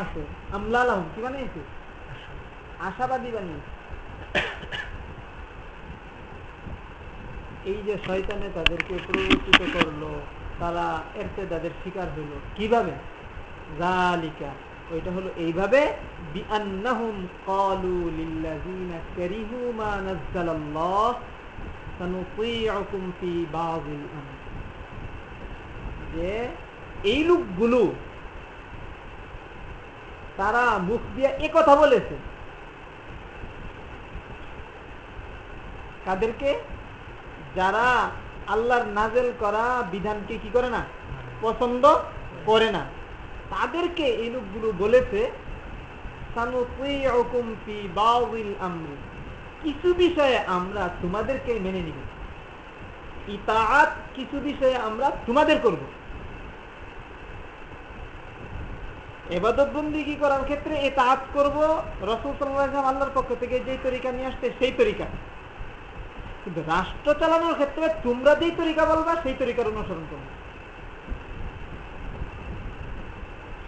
আছে, আমলা লাভ কি বানিয়েছে আশাবাদী বানিয়েছে। এই যে শয়তানে তাদেরকে করল, তারা এরতে তাদের শিকার হলো। কীভাবে? জালিকা ওইটা হলো এইভাবে যে এই লোকগুলো তারা মুখ দিয়ে এ কথা বলেছে। কাদেরকে? যারা আল্লাহর নাজেল করা বিধানকে কি করে না? পছন্দ করে না। তাদেরকে এই লোকগুলো বলেছে কিছু বিষয়ে আমরা তোমাদেরকে মেনে নিব। ইতাআত কিছু বিষয়ে আমরা তোমাদের করব। এবাদত বন্দি কি করার ক্ষেত্রে এতাআত করব? রসুল ওয়াসাল্লাম আল্লাহর পক্ষ থেকে যেই তরিকা নিয়ে আসতে সেই তরিকা। কিন্তু রাষ্ট্র চালানোর ক্ষেত্রে তোমরা যেই তরিকা বলবা, সেই তরিকার অনুসরণ করবে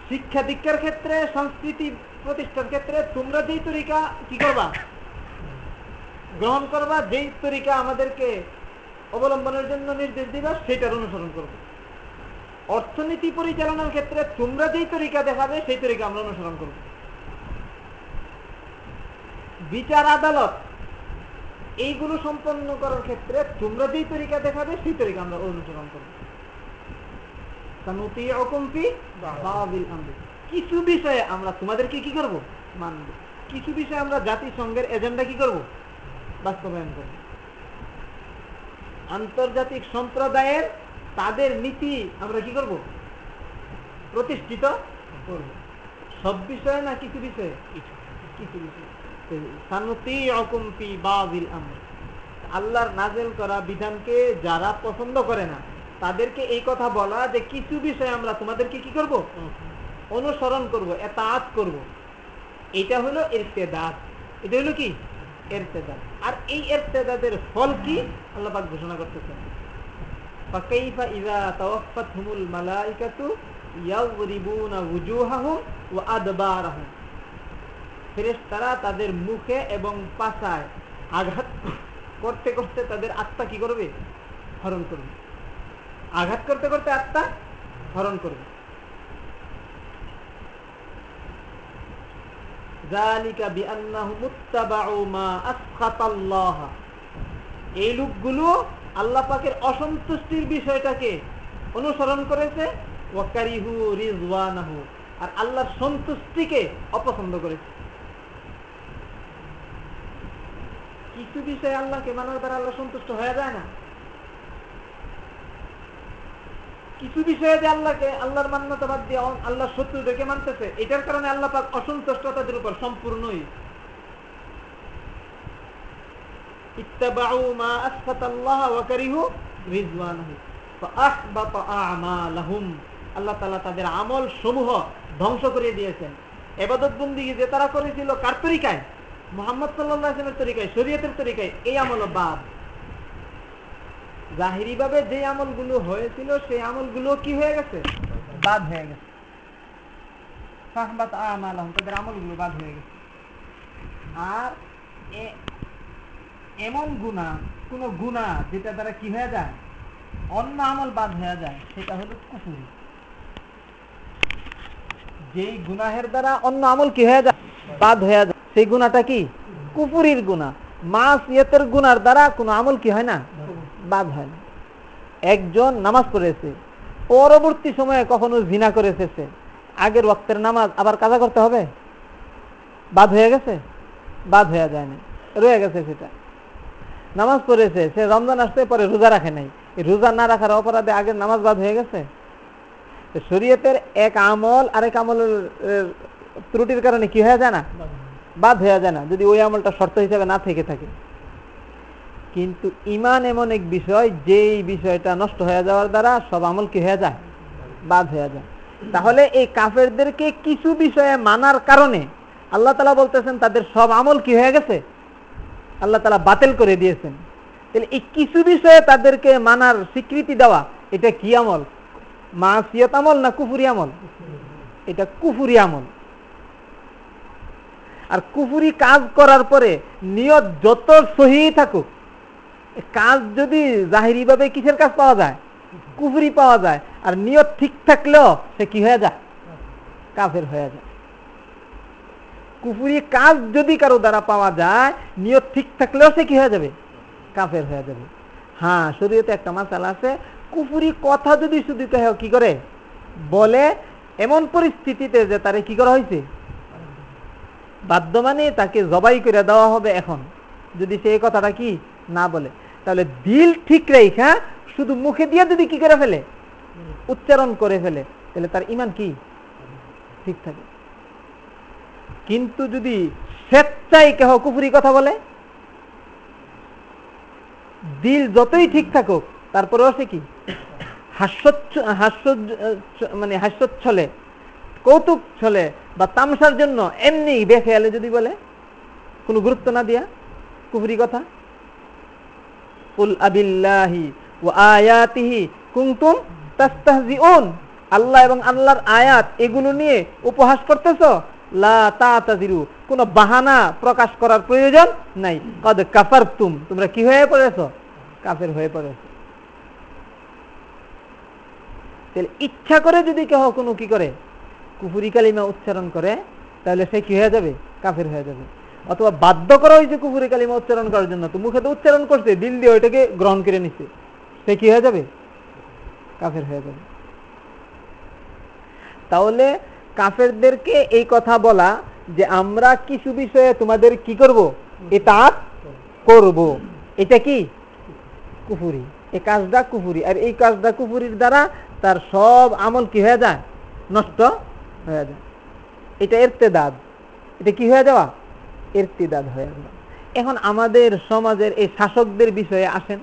শিক্ষা দীক্ষার ক্ষেত্রে, সংস্কৃতি প্রতিষ্ঠার ক্ষেত্রে তোমরা যেই তরিকা কি করবা? গ্রহণ করবা, যেই তরিকা আমাদেরকে অবলম্বনের জন্য নির্দেশ দিবা, সেটার অনুসরণ করব। অর্থনীতি পরিচালনার ক্ষেত্রে তোমরা যেই তরিকা দেখাবে, সেই তরিকা আমরা অনুসরণ করব। বিচার আদালত, এইগুলো সম্পন্ন করার ক্ষেত্রে তোমরা যেই তরিকা দেখাবে, সেই তরিকা আমরা অনুসরণ করব। কিছু বিষয়ে আমরা তোমাদেরকে কি করব? মানব। কিছু বিষয়ে আমরা জাতিসংঘের এজেন্ডা কি করব? বাস্তবায়ন করব। আন্তর্জাতিক সম্প্রদায়ের তাদের নীতি আমরা কি করব? প্রতিষ্ঠিত করব। সব বিষয়ে না কিছু বিষয়ে? কিছু বিষয়ে। আল্লাহর নাজেল করা বিধানকে যারা পছন্দ করে না তাদেরকে এই কথা বলা যে কিছু বিষয়ে আমরা তোমাদেরকে কি করব? অনুসরণ করব এতাত করব। এটা হলো এরতেদাদ এটা হলো কি? এরতেদাদ আর এই এরতেদাদের ফল কি? আল্লাহ পাক ঘোষণা করতেছেন। ফেরেশতারা তাদের মুখে এবং আঘাত করতে করতে তাদের আত্মা কি করবে? হরণ করবে। আঘাত করতে করতে আত্মা হরণ করবে। এই লোকগুলো আল্লাহ পাকের অসন্তুষ্টির বিষয়টাকে অনুসরণ করেছে আর আল্লাহর সন্তুষ্টিকে অপছন্দ করেছে। কিছু বিষয়ে আল্লাহকে মানার দ্বারা আল্লাহ সন্তুষ্ট হয়ে যায় না। কিছু বিষয়ে যে আল্লাহকে, আল্লাহর মান্যতা বাদ দিয়ে আল্লাহর শত্রুদেরকে মানতেছে, এটার কারণে আল্লাহ পাক অসন্তুষ্ট তাদের উপর সম্পূর্ণই ইত্তাবাউ মা তাদের আমল সমূহ ধ্বংস করে দিয়েছেন। এবাদত বন্দিকে যে তারা করেছিল কার তরিকায়? মোহাম্মদ সাল্লামের তরিকায়, শরীয়তের তরিকায়, এই আমল বাদ। জাহিরিভাবে যে আমলগুলো হয়েছিল, সেই আমলগুলো কি হয়ে গেছে? বাদ হয়ে গেছে। তাদের আমলগুলো বাদ হয়ে গেছে। আর এমন গুণা, কোন গুণা যেটা দ্বারা কি হয়ে যায়? অন্য আমল বাদ হয়ে যায়, সেটা হলো কুপুরি যেই গুনাহের দ্বারা অন্য আমল কি হয়ে যায়? বাদ হয়ে যায়। সেই গুণাটা কি? কুপুরির গুণা। মাস ইয়েতের গুনার দ্বারা কোনো আমল কি হয় না? বাদ হয় না। একজন নামাজ পড়েছে, পরবর্তী সময়ে কখনো জিনা করে এসেছে আগের ওয়াক্তের নামাজ আবার কাজা করতে হবে? বাদ হয়ে গেছে? বাদ হয়ে যায় না। রয়ে গেছে সেটা। নামাজ পড়েছে, সে রমজান আসতে পরে রোজা রাখে নাই। রোজা না রাখার অপরাধে আগের নামাজ বাদ হয়ে গেছে? শরীয়তের এক আমল, আরেক আমলের ত্রুটির কারণে কি হয়ে যায় না? বাদ হয়ে যায় না, যদি ওই আমলটা শর্ত হিসাবে না থেকে থাকে। কিন্তু ইমান এমন এক বিষয়, যেই বিষয়টা নষ্ট হয়ে যাওয়ার দ্বারা সব আমল কি হয়ে যায়? বাদ হয়ে যায়। তাহলে এই কাফেরদেরকে কিছু বিষয়ে মানার কারণে আল্লাহ তালা বলতেছেন, তাদের সব আমল কি হয়ে গেছে? আল্লাহ তালা বাতিল করে দিয়েছেন। তাহলে এই কিছু বিষয়ে তাদেরকে মানার স্বীকৃতি দেওয়া, এটা কি আমল? মাসিয়ত আমল না কুফুরি আমল? এটা কুফুরি আমল। আর কুফুরি কাজ করার পরে নিয়ত যত সহি থাকুক কাজ যদি জাহিরি ভাবে কিসের কাজ পাওয়া যায়? কুফুরি পাওয়া যায়। আর নিয়ত ঠিক থাকলেও সে কি হয়ে যায়? কাফের হয়ে যায়। কুফুরি কাজ যদি কারও দ্বারা পাওয়া যায়, নিয়ত ঠিক থাকলেও সে কি হয়ে যাবে? কাফের হয়ে যাবে। হ্যাঁ শরীয়তে একটা মাসাল আছে কুফুরি কথা যদি শুধু কেহ কি করে? বলে, এমন পরিস্থিতিতে যে তারে কি করা হয়েছে? বাধ্য মানে তাকে জবাই করে দেওয়া হবে এখন। যদি সে কথাটা কি? না বলে। তাহলে দিল ঠিক রেখা শুধু মুখে দিয়ে যদি কি করে ফেলে? উচ্চারণ করে ফেলে। তাহলে তার ইমান কি? ঠিক থাকে। কিন্তু যদি স্বেচ্ছাই কেহ কুফুরি কথা বলে, দিল যতই ঠিক থাকুক, তারপরেও সে কি? হাস্য হাস্য মানে হাস্যচ্ছলে, কৌতুক ছলে বা তামসার জন্য এমনি বেখেয়ালে যদি বলে, কোনো গুরুত্ব না দিয়া কুফরি কথা? আবিল্লাহি ও আয়াতিহি কুমতুম তাস্তাহজিউন। আল্লাহ এবং আল্লাহর আয়াত এগুলো নিয়ে উপহাস করতেছ? লা তাজিরু বাহানা প্রকাশ করার প্রয়োজন নাই। কদ কাফার তুম তোমরা কি হয়ে পড়েছ? কাফের হয়ে পড়েছ। ইচ্ছা করে যদি কেহ কোনো কি করে? কুফুরি কালিমা উচ্চারণ করে, তাহলে সে কি হয়ে যাবে? কাফের হয়ে যাবে। অথবা বাধ্য করা হয়েছে কুফুরি কালিমা উচ্চারণ করার জন্য। তো মুখে তো উচ্চারণ করছে, দিল দিয়ে ওইটাকে গ্রহণ করে নিচ্ছে। সে কি হয়ে যাবে? কাফের হয়ে যাবে। তাহলে কাফেরদেরকে এই কথা বলা যে আমরা কিছু বিষয়ে তোমাদের কি করব? এটা করব। এটা কি? কুফুরি। এই কাজটা কুফুরি। আর এই কাজটা কুফুরির দ্বারা তার সব আমল কি হয়ে যায়? নষ্ট হয়ে যায়। এটা এরতেদাদ এটা কি হয়ে যাওয়া? এরতিদাদ হয়ে যাওয়া। এখন আমাদের সমাজের এই শাসকদের বিষয়ে আসেন।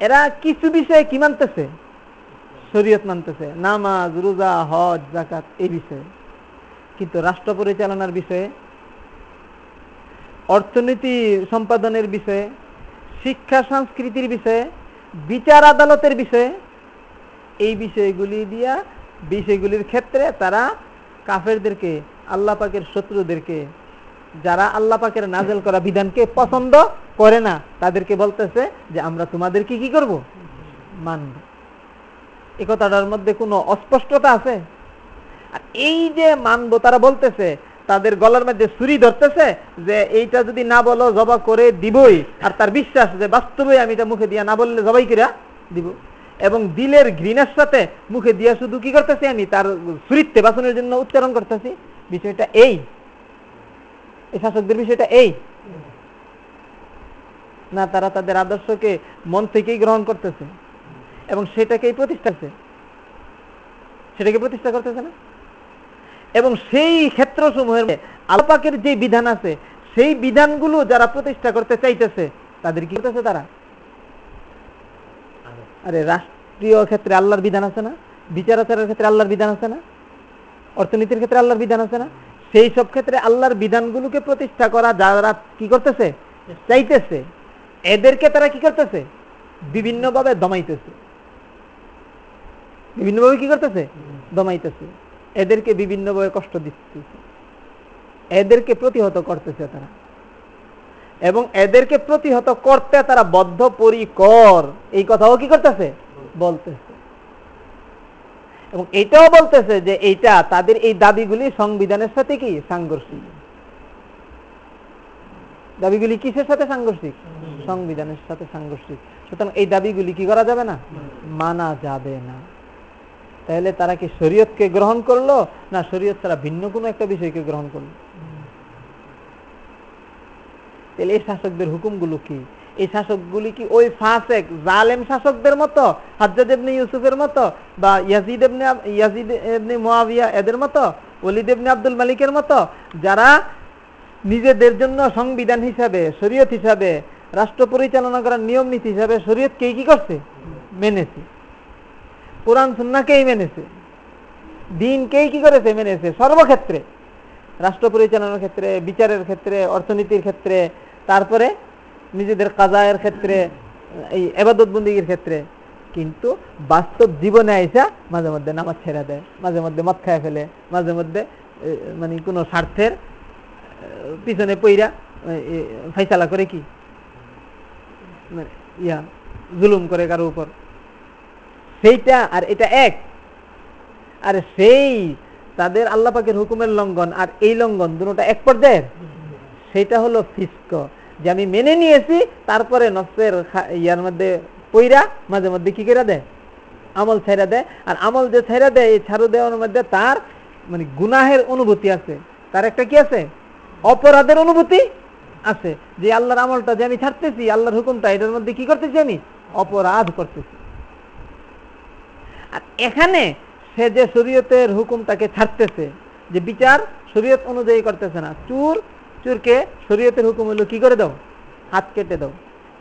এরা কিছু বিষয়ে কি মানতেছে? শরীয়ত মানতেছে, নামাজ, রোজা, হজ জাকাত এই বিষয়ে। কিন্তু রাষ্ট্র পরিচালনার বিষয়ে, অর্থনীতি সম্পাদনের বিষয়ে, শিক্ষা সংস্কৃতির বিষয়ে, বিচার আদালতের বিষয়ে, এই বিষয়গুলি দিয়া, বিষয়গুলির ক্ষেত্রে তারা কাফেরদেরকে, আল্লাহ পাকের শত্রুদেরকে, যারা আল্লাহ পাকের নাজেল করা বিধানকে পছন্দ করে না, তাদেরকে বলতেছে যে, আমরা তোমাদেরকে কি করব? মানব। এ মধ্যে কোনো অস্পষ্টতা আছে? আর এই যে মানব তারা বলতেছে, তাদের গলার মধ্যে ছুরি ধরতেছে, যে এইটা যদি না বলো, জবা করে দিবই। আর তার বিশ্বাস যে বাস্তবে আমি এটা মুখে দিয়া না বললে জবাই কিরা দিব। এবং দিলের ঘৃণার সাথে মুখে দিয়া শুধু কি করতেছি আমি? তার সুরিত্বে বাসনের জন্য উচ্চারণ করতেছি। বিষয়টা এই শাসকদের বিষয়টা এই। না, তারা তাদের আদর্শকে মন থেকেই গ্রহণ করতেছে। এবং সেটাকেই প্রতিষ্ঠাছে। সেটাকে প্রতিষ্ঠা করতেছে না। এবং সেই ক্ষেত্র সমূহের আলপাকের যে বিধান আছে, সেই বিধানগুলো যারা প্রতিষ্ঠা করতে চাইতেছে, তাদের কি করতেছে তারা? আরে রাষ্ট্রীয় ক্ষেত্রে আল্লাহর বিধান আছে না? বিচারাচারের ক্ষেত্রে আল্লাহর বিধান আছে না? অর্থনীতির ক্ষেত্রে আল্লাহর বিধান আছে না? সেই সব ক্ষেত্রে আল্লাহর বিধানগুলোকে প্রতিষ্ঠা করা যারা কি করতেছে? চাইতেছে। এদেরকে তারা কি করতেছে? বিভিন্নভাবে দমাইতেছে। বিভিন্নভাবে কি করতেছে? দমাইতেছে। এদেরকে বিভিন্নভাবে কষ্ট দিতেছে এদেরকে প্রতিহত করতেছে তারা। এবং এদেরকে প্রতিহত করতে তারা বদ্ধ পরিকর এই কথাও কি করতেছে? বলতেছে। এবং এটাও বলতেছে যে এইটা তাদের এই দাবিগুলি সংবিধানের সাথে কি? সাংঘর্ষিক। দাবিগুলি কিসের সাথে সাংঘর্ষিক? সংবিধানের সাথে সাংঘর্ষিক। সুতরাং এই দাবিগুলি কি করা যাবে না? মানা যাবে না। তাহলে তারা কি শরীয়তকে গ্রহণ করল? না শরীয়ত ছাড়া ভিন্ন কোনো একটা বিষয়কে গ্রহণ করল? তাহলে এই শাসকদের হুকুমগুলো কি? এই শাসকগুলি কি ওই ফাসেক, জালেম শাসকদের মতো? হাজ্জাদ ইবনে ইউসুফের মতো? বা ইয়াজিদ ইবনে ইয়াজিদ ইবনে মুয়াবিয়া এদের মতো? ওলিদ ইবনে আব্দুল মালিকের মতো? যারা নিজেদের জন্য সংবিধান হিসাবে, শরীয়ত হিসাবে, রাষ্ট্র পরিচালনা করার নিয়ম নীতি হিসাবে শরীয়ত কে কি করছে? মেনেছে। কোরআন সুন্নাকেই মেনেছে, দিনকেই কি করেছে মেনেছে? সর্বক্ষেত্রে, রাষ্ট্র পরিচালনার ক্ষেত্রে, বিচারের ক্ষেত্রে, অর্থনীতির ক্ষেত্রে, তারপরে নিজেদের কাজায়ের ক্ষেত্রে, এই এবাদত বন্দীগীর ক্ষেত্রে। কিন্তু বাস্তব জীবনে আইসা মাঝে মধ্যে নামাজ ছেড়ে দেয়, মাঝে মধ্যে মদ খায় ফেলে, মাঝে মধ্যে মানে কোনো স্বার্থের পিছনে পইরা ফাইসালা করে কি? মানে ইয়া, জুলুম করে কারও উপর। সেইটা আর এটা এক। আর সেই তাদের আল্লাহ পাকের হুকুমের লঙ্ঘন আর এই লঙ্ঘন দুটা এক পর্যায়ের। সেটা হলো ফিস্ক, যে আমি মেনে নিয়েছি, তারপরে নফসের ইয়ার মধ্যে পইরা মাঝে মধ্যে কি করে দেয়? আমল ছেড়া দেয়। আর আমল যে ছেড়া দেয়, এই ছাড়ু দেওয়ার মধ্যে তার মানে গুনাহের অনুভূতি আছে। তার একটা কি আছে? অপরাধের অনুভূতি আছে। যে আল্লাহর আমলটা যে আমি ছাড়তেছি, আল্লাহর হুকুমটা, এটার মধ্যে কি করতেছি আমি? অপরাধ করতেছি। আর এখানে সে যে শরীয়তের হুকুমটাকে ছাড়তেছে, যে বিচার শরীয়ত অনুযায়ী করতেছে না। চুর, চুরকে শরীয়তের হুকুম হলো কি করে দাও? হাত কেটে দাও।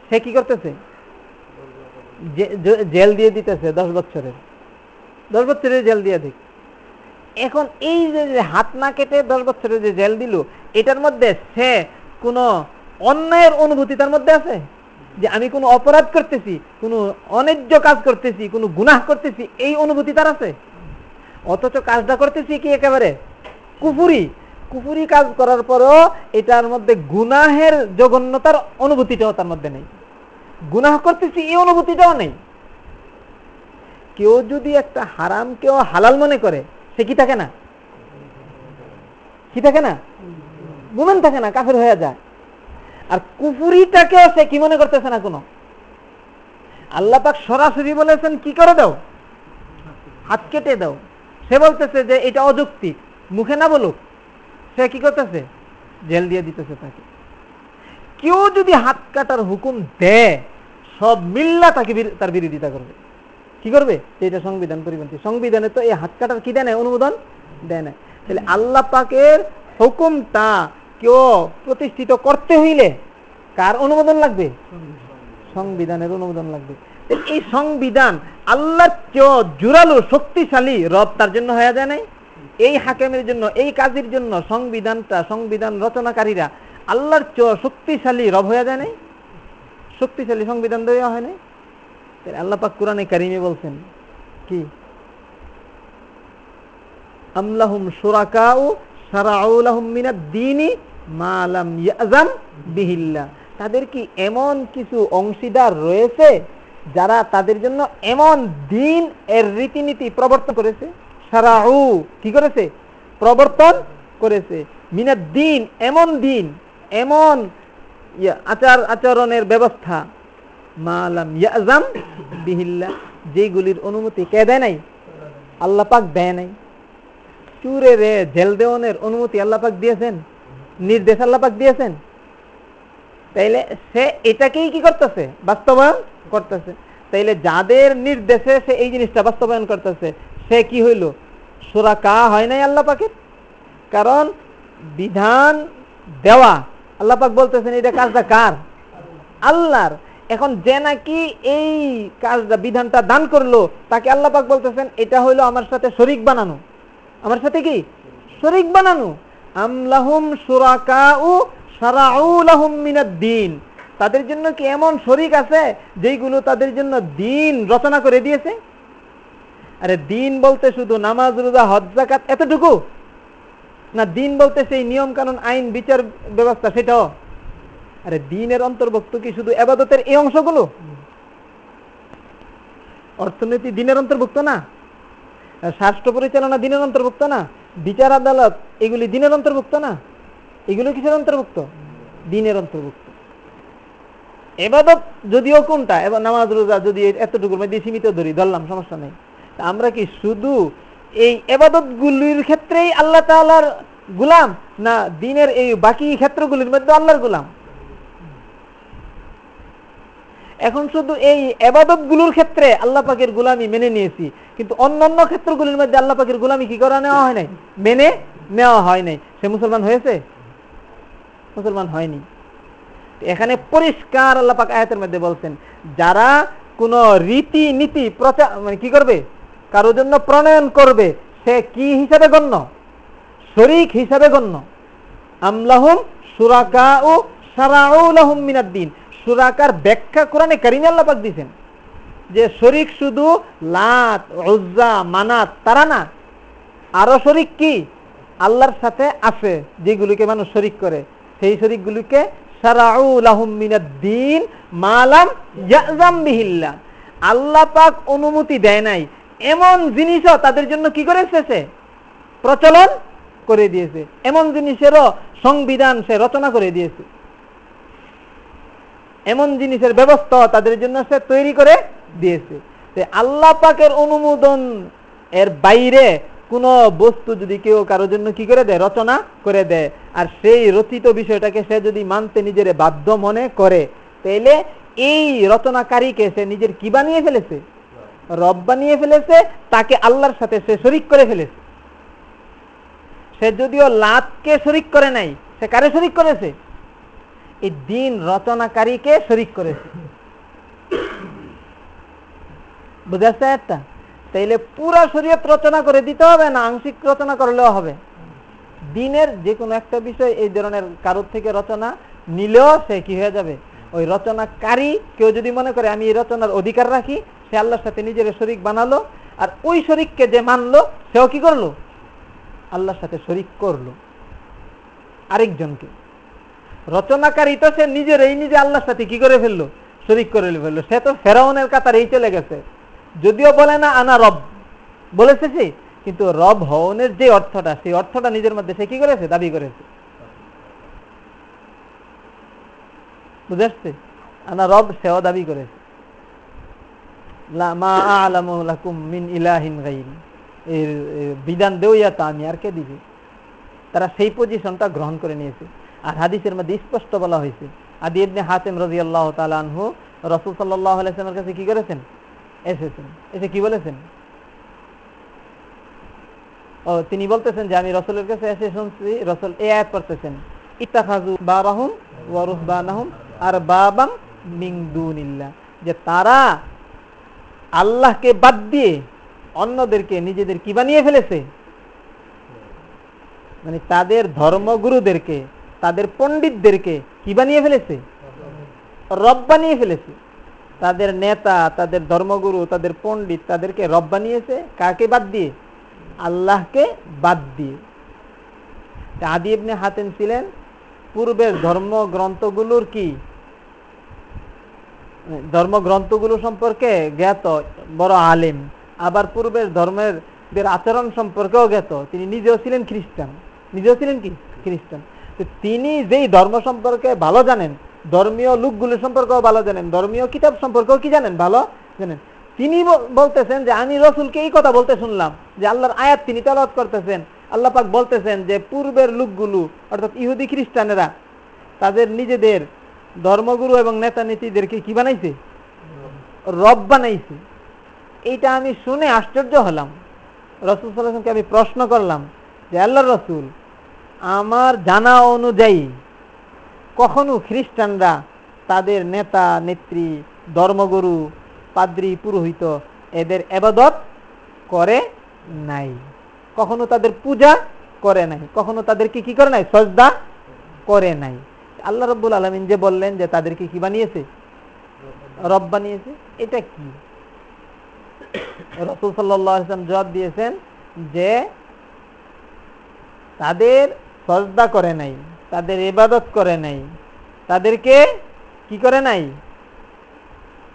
সে কি করতেছে? জেল দিয়ে দিতেছে দশ বছরের দশ বছরের জেল দিয়ে দিক। এখন এই যে হাত না কেটে দশ বছরের যে জেল দিল, এটার মধ্যে সে কোনো অন্যায়ের অনুভূতি তার মধ্যে আছে? যে আমি কোনো অপরাধ করতেছি, কোনো অন্যায্য কাজ করতেছি, কোনো গুনাহ করতেছি, এই অনুভূতি তার আছে? অথচ কাজটা করতেছি কি একেবারে? কুফুরি। কুফুরি কাজ করার পরও এটার মধ্যে গুনাহের জঘন্যতার অনুভূতিটাও তার মধ্যে নেই। গুনাহ করতেছি, এই অনুভূতিটাও নেই। কেউ যদি একটা হারাম কেউ হালাল মনে করে, সে কি থাকে না? কি থাকে না? মুমেন থাকে না, কাফের হয়ে যায়। আর কুফুরিটাকেও সে কি মনে করতেছে না কোনো? আল্লাহ পাক সরাসরি বলেছেন, কি করে দাও? হাত কেটে দাও। সে বলতেছে যে, এটা অযৌক্তিক। মুখে না বলুক। সে কি করতেছে? জেল দিয়ে দিতেছে তাকে। কেউ যদি হাত কাটার হুকুম দেয়, সব মিল্লা তাকে তার বিরোধিতা করবে। কি করবে? এটা সংবিধান পরিপন্থী। সংবিধানে তো এই হাত কাটার কি দেয় না অনুমোদন দেয় না তাহলে আল্লাহ পাকের হুকুমটা কেউ প্রতিষ্ঠিত করতে হইলে কার অনুমোদন লাগবে? সংবিধানের অনুমোদন লাগবে। এই সংবিধান আল্লাহ জোরালো, শক্তিশালী রব তার জন্য হয়ে যায় নাই? এই হাকেমের জন্য, এই কাজের জন্য সংবিধানটা, সংবিধান রচনাকারীরা আল্লাহর চ শক্তিশালী রব হয়ে যায় নাই? শক্তিশালী সংবিধান দেওয়া হয় নাই? আল্লাহ পাক কোরআনে কারিমে বলছেন, কি? আমলাহুম সুরাকাউ সারাউলাহুম মিনাদ দ্বীনি মা লাম ইয়াযান বিহিল্লাহ তাদের কি এমন কিছু অংশীদার রয়েছে যারা তাদের জন্য এমন দিন এর রীতিনীতি প্রবর্তন করেছে? সারাউ কি করেছে? প্রবর্তন করেছে। মিনাদ দিন, এমন দিন, এমন আচার আচরণের ব্যবস্থা। মালাম ইয়াজাম বিহিল্লা। যেগুলির অনুমতি কে দেয় নাই? আল্লাহ পাক দেয় নাই। চুরে রে জেল দেওয়ানের অনুমতি আল্লাহ পাক দিয়েছেন? নির্দেশ আল্লাহ পাক দিয়েছেন। তাইলে সে এটাকেই কি করতেছে? বাস্তবায়ন করতেছে। তাইলে যাদের নির্দেশে সে এই জিনিসটা বাস্তবায়ন করতেছে, সে কি হইল? সোরা কা হয় নাই আল্লাহ পাকের? কারণ বিধান দেওয়া, আল্লাহ পাক বলতেছেন, এটা কাজটা কার? আল্লাহর। এখন যে নাকি এই কাজটা, বিধানটা দান করল, তাকে আল্লাহ পাক বলতেছেন, এটা হইল আমার সাথে শরিক বানানো। আমার সাথে কি? শরিক বানানো। আমলাহুম সুরাকা ও সারাউলাহুম মিনাদ্দিন তাদের জন্য কি এমন শরিক আছে যেইগুলো তাদের জন্য দিন রচনা করে দিয়েছে? আরে দিন বলতে শুধু নামাজ, রোজা, হজ জাকাত এতটুকু? না, দিন বলতে সেই নিয়ম কানুন আইন, বিচার ব্যবস্থা সেটাও। আরে দিনের অন্তর্ভুক্ত কি শুধু এবাদতের এই অংশগুলো? অর্থনীতি দিনের অন্তর্ভুক্ত না। স্বাস্থ্য পরিচালনা দিনের অন্তর্ভুক্ত না। বিচার আদালত, এগুলি দিনের অন্তর্ভুক্ত না? এগুলো কিসের অন্তর্ভুক্ত? দিনের অন্তর্ভুক্ত। এবাদত যদিও কোনটা? এবার নামাজ, রোজা যদি এতটুকুর মধ্যে সীমিত ধরি, ধরলাম, সমস্যা নেই। আমরা কি শুধু এই এবাদত গুলির ক্ষেত্রেই আল্লাহ তালার গুলাম, না দিনের এই বাকি ক্ষেত্রগুলির মধ্যে আল্লাহর গুলাম? এখন শুধু এই এবাদতগুলোর ক্ষেত্রে আল্লাহ পাকের গুলামি মেনে নিয়েছি। কিন্তু অন্যান্য ক্ষেত্রগুলির মধ্যে আল্লাহ পাকের গুলামি কি করা নেওয়া হয় নাই? মেনে নেওয়া হয় নাই। সে মুসলমান হয়েছে? মুসলমান হয়নি। এখানে পরিষ্কার আল্লাহ পাক আয়াতের মধ্যে বলছেন, যারা কোন রীতি নীতি প্রচার মানে কি করবে? কারোর জন্য প্রণয়ন করবে, সে কি হিসাবে গণ্য? শরিক হিসাবে গণ্য? আমলাহুম সুরাকা ও সারাউলাহুম মিনাদ্দিন সুরাকার ব্যাখ্যা কোরআনে কারিমে আল্লাহ পাক দিয়েছেন যে শরিক শুধু লাত, উজ্জা, মানাত তারা না আরও শরিক কি? আল্লাহর সাথে আছে যেগুলিকে মানুষ শরিক করে। সেই শরিকগুলিকে দিন মালাম বিহিল্লা। আল্লাহ পাক অনুমতি দেয় নাই। এমন জিনিসও তাদের জন্য কি করেছে সে প্রচলন করে দিয়েছে। এমন জিনিসেরও সংবিধান সে রচনা করে দিয়েছে। এমন জিনিসের ব্যবস্থা তাদের জন্য সে তৈরি করে দিয়েছে। আল্লাহ পাকের অনুমোদন এর বাইরে কোন বস্তু যদি কেউ কারোর জন্য কি করে দেয়? রচনা করে দেয়। আর সেই রচিত বিষয়টাকে সে যদি মানতে নিজের বাধ্য মনে করে, তাইলে এই রচনাকারীকে সে নিজের কি বানিয়ে ফেলেছে? রব বানিয়ে ফেলেছে, তাকে আল্লাহর সাথে সে শরিক করে ফেলেছে। সে যদিও লাতকে শরিক করে নাই, সে কারে শরিক করেছে? এই দিন রচনাকারীকে শরিক করেছে। বুঝাচ্ছে একটা? তাইলে পুরা শরীয়ত রচনা করে দিতে হবে, না আংশিক রচনা করলেও হবে? দিনের যে কোনো একটা বিষয় এই ধরনের কারোর থেকে রচনা নিলেও সে কি হয়ে যাবে? ওই রচনাকারী কেউ যদি মনে করে, আমি এই রচনার অধিকার রাখি সে আল্লাহর সাথে নিজের শরিক বানালো, আর ওই শরিককে যে মানলো, সেও কি করল? আল্লাহর সাথে শরিক করল। আরেকজনকে। রচনাকারী তো সে নিজের এই নিজে আল্লাহর সাথে কি করে ফেলল? শরিক করে ফেলল। সে তো ফেরাউনের কাতার এই চলে গেছে। যদিও বলে না, আনা রব। বলেছে সে। কিন্তু রব হওনের যে অর্থটা, সেই অর্থটা নিজের মধ্যে সে কি করেছে? দাবি করেছে। বুঝাচ্ছে আনা রব, সেও দাবি করেছে। বিধান দেওয়া তা আমি আর কে দিবে? তারা সেই পজিশনটা গ্রহণ করে নিয়েছে। আর হাদিসের মধ্যে স্পষ্ট বলা হয়েছে। আদি ইবনে হাতেম রাজি আল্লাহ তালু রসুল সাল্লাহ আলাইসলামের কাছে কি করেছেন? এসেছেন। এসে কি বলেছেন? ও, তিনি বলতেছেন যে আমি রসুলের কাছে এসে শুনছি, রসুল এ আয়াত করতেছেন ইত্তাখাজু বাবাহুম ওয়ারুহবানাহুম আর বাবাং মিংদুনিল্লাহ যে তারা আল্লাহকে বাদ দিয়ে অন্যদেরকে নিজেদের কি বানিয়ে ফেলেছে? মানে তাদের ধর্মগুরুদেরকে তাদের পণ্ডিতদেরকে কি বানিয়ে ফেলেছে? রব বানিয়ে ফেলেছে। তাদের নেতা, তাদের ধর্মগুরু, তাদের পণ্ডিত তাদেরকে রব বানিয়েছে। কাকে বাদ দিয়ে? আল্লাহকে বাদ দিয়ে। আদি ইবনে হাতেন ছিলেন। পূর্বের ধর্মগ্রন্থগুলোর কি? ধর্মগ্রন্থগুলো সম্পর্কে জ্ঞাত, বড় আলেম। আবার পূর্বের ধর্মের আচরণ সম্পর্কেও জ্ঞাত। তিনি নিজেও ছিলেন খ্রিস্টান। নিজেও ছিলেন কি? খ্রিস্টান। তিনি যেই ধর্ম সম্পর্কে ভালো জানেন, ধর্মীয় লোকগুলো সম্পর্কেও ভালো জানেন, ধর্মীয় কিতাব সম্পর্কেও কি জানেন? ভালো জানেন। তিনি বলতেছেন যে, আমি রসুলকে এই কথা বলতে শুনলাম যে, আল্লাহর আয়াত তিনি তেলাওয়াত করতেছেন। আল্লাহ পাক বলতেছেন যে, পূর্বের লোকগুলো, অর্থাৎ ইহুদি খ্রিস্টানেরা, তাদের নিজেদের ধর্মগুরু এবং নেতা নীতিদেরকে কি বানাইছে? রব বানাইছে। এইটা আমি শুনে আশ্চর্য হলাম। রসুল সাল্লামকে আমি প্রশ্ন করলাম যে আল্লাহ রসুল আমার জানা অনুযায়ী, কখনো খ্রিস্টানরা তাদের নেতা, নেত্রী, ধর্মগুরু, পাদ্রি, পুরোহিত এদের এবাদত করে নাই। কখনো তাদের পূজা করে নাই। কখনো তাদেরকে কি করে নাই? সজদা করে নাই। আল্লাহ রব্বুল আলমিন যে বললেন যে তাদেরকে কি বানিয়েছে? রব বানিয়েছে। এটা কি? রসুল সাল্লাম জবাব দিয়েছেন যে তাদের সজদা করে নাই, তাদের ইবাদত করে নাই। তাদেরকে কি করে নাই?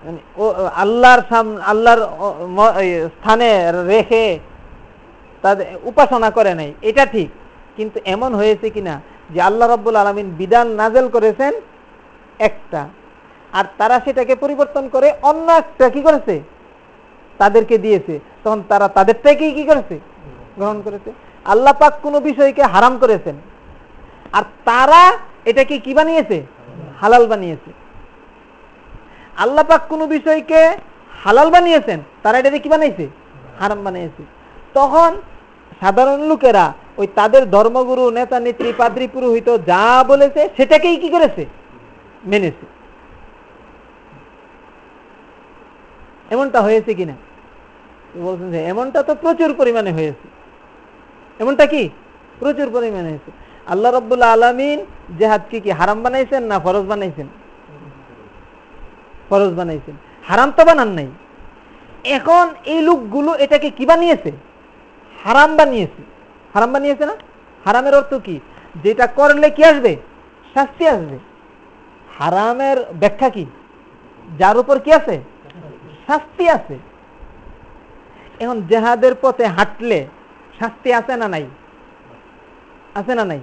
মানে আল্লাহর আল্লাহর স্থানে রেখে তাদের উপাসনা করে নাই। এটা ঠিক, কিন্তু এমন হয়েছে কিনা যে আল্লাহ রব্বুল আলমিন বিধান নাজেল করেছেন একটা, আর তারা সেটাকে পরিবর্তন করে অন্য একটা কি করেছে? তাদেরকে দিয়েছে। তখন তারা তাদেরটাকেই কি করেছে? গ্রহণ করেছে। আল্লাহ পাক কোনো বিষয়কে হারাম করেছেন। আর তারা এটাকে কি বানিয়েছে? হালাল বানিয়েছে। আল্লাহ পাক কোনো বিষয়কে হালাল বানিয়েছেন, তারা এটাকে কি বানাইছে হারাম বানিয়েছে। তখন সাধারণ লোকেরা ওই তাদের ধর্মগুরু, নেতা, নেত্রী, পাদ্রী, পুরোহিত যা বলেছে, সেটাকেই কি করেছে? মেনেছে। এমনটা হয়েছে কিনা? বলছেন যে, এমনটা তো প্রচুর পরিমাণে হয়েছে। এমনটা কি? প্রচুর পরিমাণে হয়েছে। আল্লাহ রব্বুল্লা আলমিন জেহাদকে কি? হারাম বানাইছেন না ফরজ বানাইছেন? ফরজ বানাইছেন। হারাম তো বানান নাই। এখন এই লোকগুলো এটাকে কি বানিয়েছে? হারাম বানিয়েছে। হারাম বানিয়েছে না? হারামের অর্থ কি? যেটা করলে কি আসবে? শাস্তি আসবে। হারামের ব্যাখ্যা কি? যার উপর কি আছে? শাস্তি আছে। এখন জেহাদের পথে হাঁটলে শাস্তি আছে না নাই? আছে না নাই?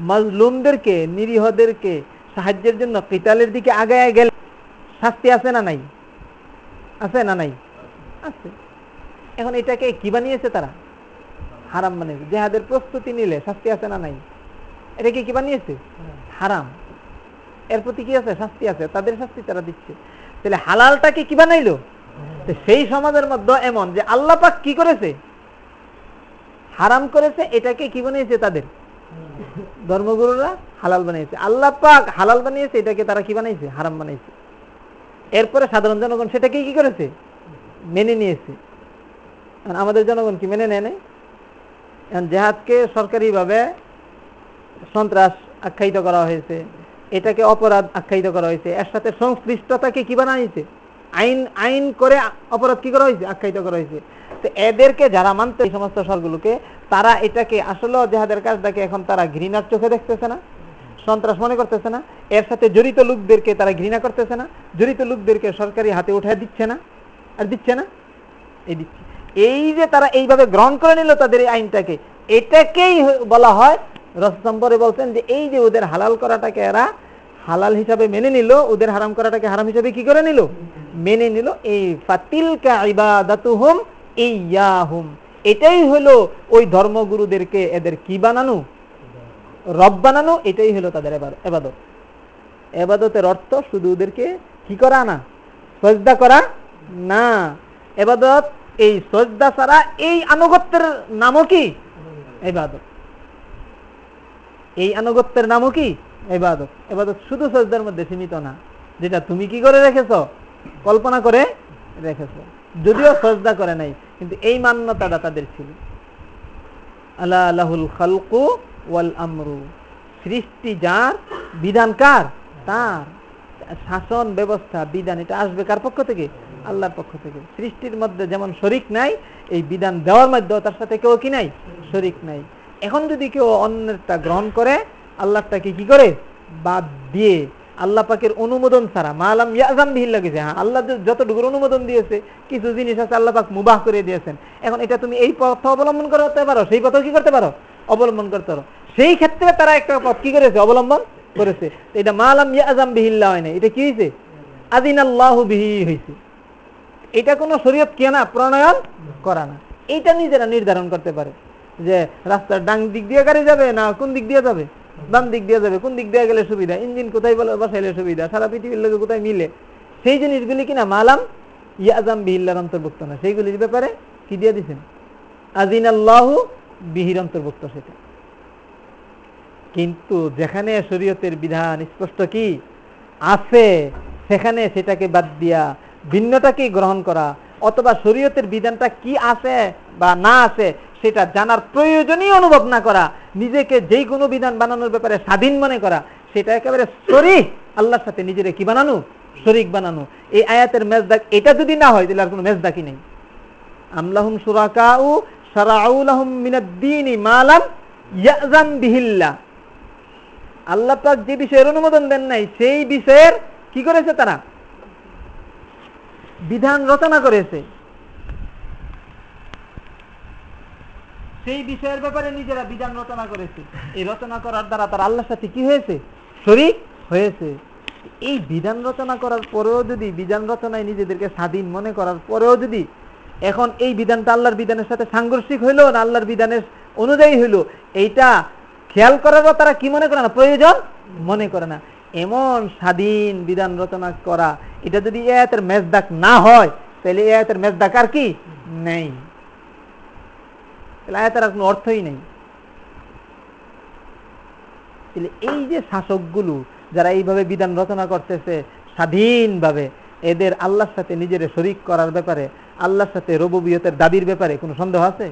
মজলুমদেরকে, নিরীহদেরকে সাহায্যের জন্য কিতালের দিকে আগায় গেলে শাস্তি আছে না নাই? আছে না নাই? আছে। এখন এটাকে কি বানিয়েছে তারা? হারাম বানিয়েছে জেহাদের প্রস্তুতি নিলে শাস্তি আছে না নাই? এটাকে কি বানিয়েছে? হারাম। এর প্রতি কি আছে? শাস্তি আছে। তাদের শাস্তি তারা দিচ্ছে। তাহলে হালালটাকে কি বানাইলো? সেই সমাজের মধ্যে এমন যে আল্লাহ পাক কি করেছে? হারাম করেছে, এটাকে কি বানিয়েছে তাদের? ধর্মগুরুরা হালাল বানিয়েছে। আল্লাহ পাক হালাল বানিয়েছে, এটাকে তারা কি বানাইছে হারাম বানাইছে এরপরে সাধারণ জনগণ সেটাকে কি করেছে? মেনে নিয়েছে। আমাদের জনগণ কি মেনে নেয় জেহাদকে সরকারিভাবে সন্ত্রাস আখ্যায়িত করা হয়েছে, এটাকে অপরাধ আখ্যায়িত করা হয়েছে, এর সাথে সংশ্লিষ্টতাকে কি বানা হয়েছে আইন আইন করে অপরাধ কি করা হয়েছে? আখ্যায়িত করা হয়েছে। তো এদেরকে যারা মানতে এই সমস্ত স্বরগুলোকে তারা এটাকে আসলে জেহাদের কাজটাকে এখন তারা ঘৃণার চোখে দেখতেছে না, সন্ত্রাস মনে করতেছে না, এর সাথে জড়িত লোকদেরকে তারা ঘৃণা করতেছে না, জড়িত লোকদেরকে সরকারি হাতে উঠে দিচ্ছে না, আর দিচ্ছে না, এই দিচ্ছে। এই যে তারা এইভাবে গ্রহণ করে নিল তাদের এই আইনটাকে, এটাকেই বলা হয় রসম্বরে বলছেন যে এই যে ওদের হালাল করাটাকে এরা হালাল হিসাবে মেনে নিল, ওদের হারাম করাটাকে হারাম হিসাবে কি করে নিল? মেনে নিল, এই ফাতিলকা ইবাদাতুহুম ইয়াহুম। এটাই হলো ওই ধর্মগুরুদেরকে এদের কি বানানো? রব বানানো, এটাই হলো তাদের এবাদত। এবাদতের অর্থ শুধু ওদেরকে কি করা না, সজদা করা না। এবাদত, এই সজদা ছাড়া এই আনুগত্যের নামও কি? এবাদত। এই আনুগত্যের নামও কি? এবাদত। এবাদত শুধু সজদার মধ্যে সীমিত না, যেটা তুমি কি করে রেখেছ? কল্পনা করে রেখেছ। যদিও সজদা করে নাই, কিন্তু এই মান্যতাটা তাদের ছিল। আল্লাহ আল্লাহুল খালকু ওয়াল আমরু। সৃষ্টি যার, বিধান কার? তার। শাসন ব্যবস্থা, বিধান, এটা আসবে কার পক্ষ থেকে? আল্লাহর পক্ষ থেকে। সৃষ্টির মধ্যে যেমন শরিক নাই, এই বিধান দেওয়ার মধ্যে তার সাথে কেউ কি নাই? শরিক নাই। এখন যদি কেউ অন্যেরটা গ্রহণ করে আল্লাহটাকে কি করে? বাদ দিয়ে আল্লাহ পাকের অনুমোদন ছাড়া মালাম ইয়াজাম বিহিল্লা লাগেছে হ্যাঁ আল্লাহ যতটুকুর অনুমোদন দিয়েছে, কিছু জিনিস আছে আল্লাহ পাক মুবাহ করে দিয়েছেন। এখন এটা তুমি এই পথ অবলম্বন করতে পারো, সেই পথ কি করতে পারো? অবলম্বন করতে পারো। সেই ক্ষেত্রে তারা একটা পথ কি করেছে? অবলম্বন করেছে। এটা মালাম ইয়াজাম বিহিল্লা হয় না এটা কি হয়েছে আদিন আল্লাহ বিহি হয়েছে এটা কোনো শরীয়ত কে না, প্রণয়ন করা না। এইটা নিজেরা নির্ধারণ করতে পারে যে রাস্তার ডাং দিক দিয়ে গাড়ি যাবে না কোন দিক দিয়ে যাবে? বাম দিক দিয়ে যাবে, কোন দিক দিয়ে গেলে সুবিধা? ইঞ্জিন কোথায় বসাইলে সুবিধা? সারা পৃথিবীর লোকে কোথায় মিলে? সেই জিনিসগুলি কিনা মালাম ইয়াজাম বিহিল্লার অন্তর্ভুক্ত না। সেইগুলির ব্যাপারে কি দিয়ে দিচ্ছেন আজিন আল্লাহ বিহির অন্তর্ভুক্ত সেটা। কিন্তু যেখানে শরীয়তের বিধান স্পষ্ট কি? আছে, সেখানে সেটাকে বাদ দিয়া ভিন্নটাকেই গ্রহণ করা। অথবা শরীয়তের বিধানটা কি আছে বা না আছে সেটা জানার প্রয়োজনই অনুভব না করা, নিজেকে যেই কোনো বিধান বানানোর ব্যাপারে স্বাধীন মনে করা, সেটা একেবারে শরিক, আল্লাহর সাথে নিজের কি বানানো? শরিক বানানো। এই আয়াতের মেজদাক এটা যদি না হয়, তাহলে আর কোনো মেজদাকি নেই? আমলাহুম সুরাকাউ সারাউলাহুম মিনাদ্দিনি মালাম ইয়াজাম বিহিল্লা। আল্লাহ পাক যে বিষয়ের অনুমোদন দেন নাই, সেই বিষয়ের কি করেছে তারা? বিধান রচনা করেছে। সেই বিষয়ের ব্যাপারে নিজেরা বিধান রচনা করেছে। এই রচনা করার দ্বারা তার আল্লাহর সাথে কি হয়েছে? শরিক হয়েছে। এই বিধান রচনা করার পরেও যদি, বিধান রচনায় নিজেদেরকে স্বাধীন মনে করার পরেও যদি এখন এই বিধানটা আল্লাহর বিধানের সাথে সাংঘর্ষিক হইল না আল্লাহর বিধানের অনুযায়ী হইল, এইটা খেয়াল করারও তারা কি মনে করে না? প্রয়োজন মনে করে না। এমন স্বাধীন বিধান রচনা করা, এটা যদি এতের মেজদাক না হয়, তাহলে এতের মেজদাক আর কি? নেই। আয়াতের আর কোনো অর্থই নেই। তাহলে এই যে শাসকগুলো যারা এইভাবে বিধান রচনা করতেছে, স্বাধীনভাবে এদের আল্লাহর সাথে নিজের শরিক করার ব্যাপারে, আল্লাহর সাথে রববিয়তের দাবির ব্যাপারে কোনো সন্দেহ আছে?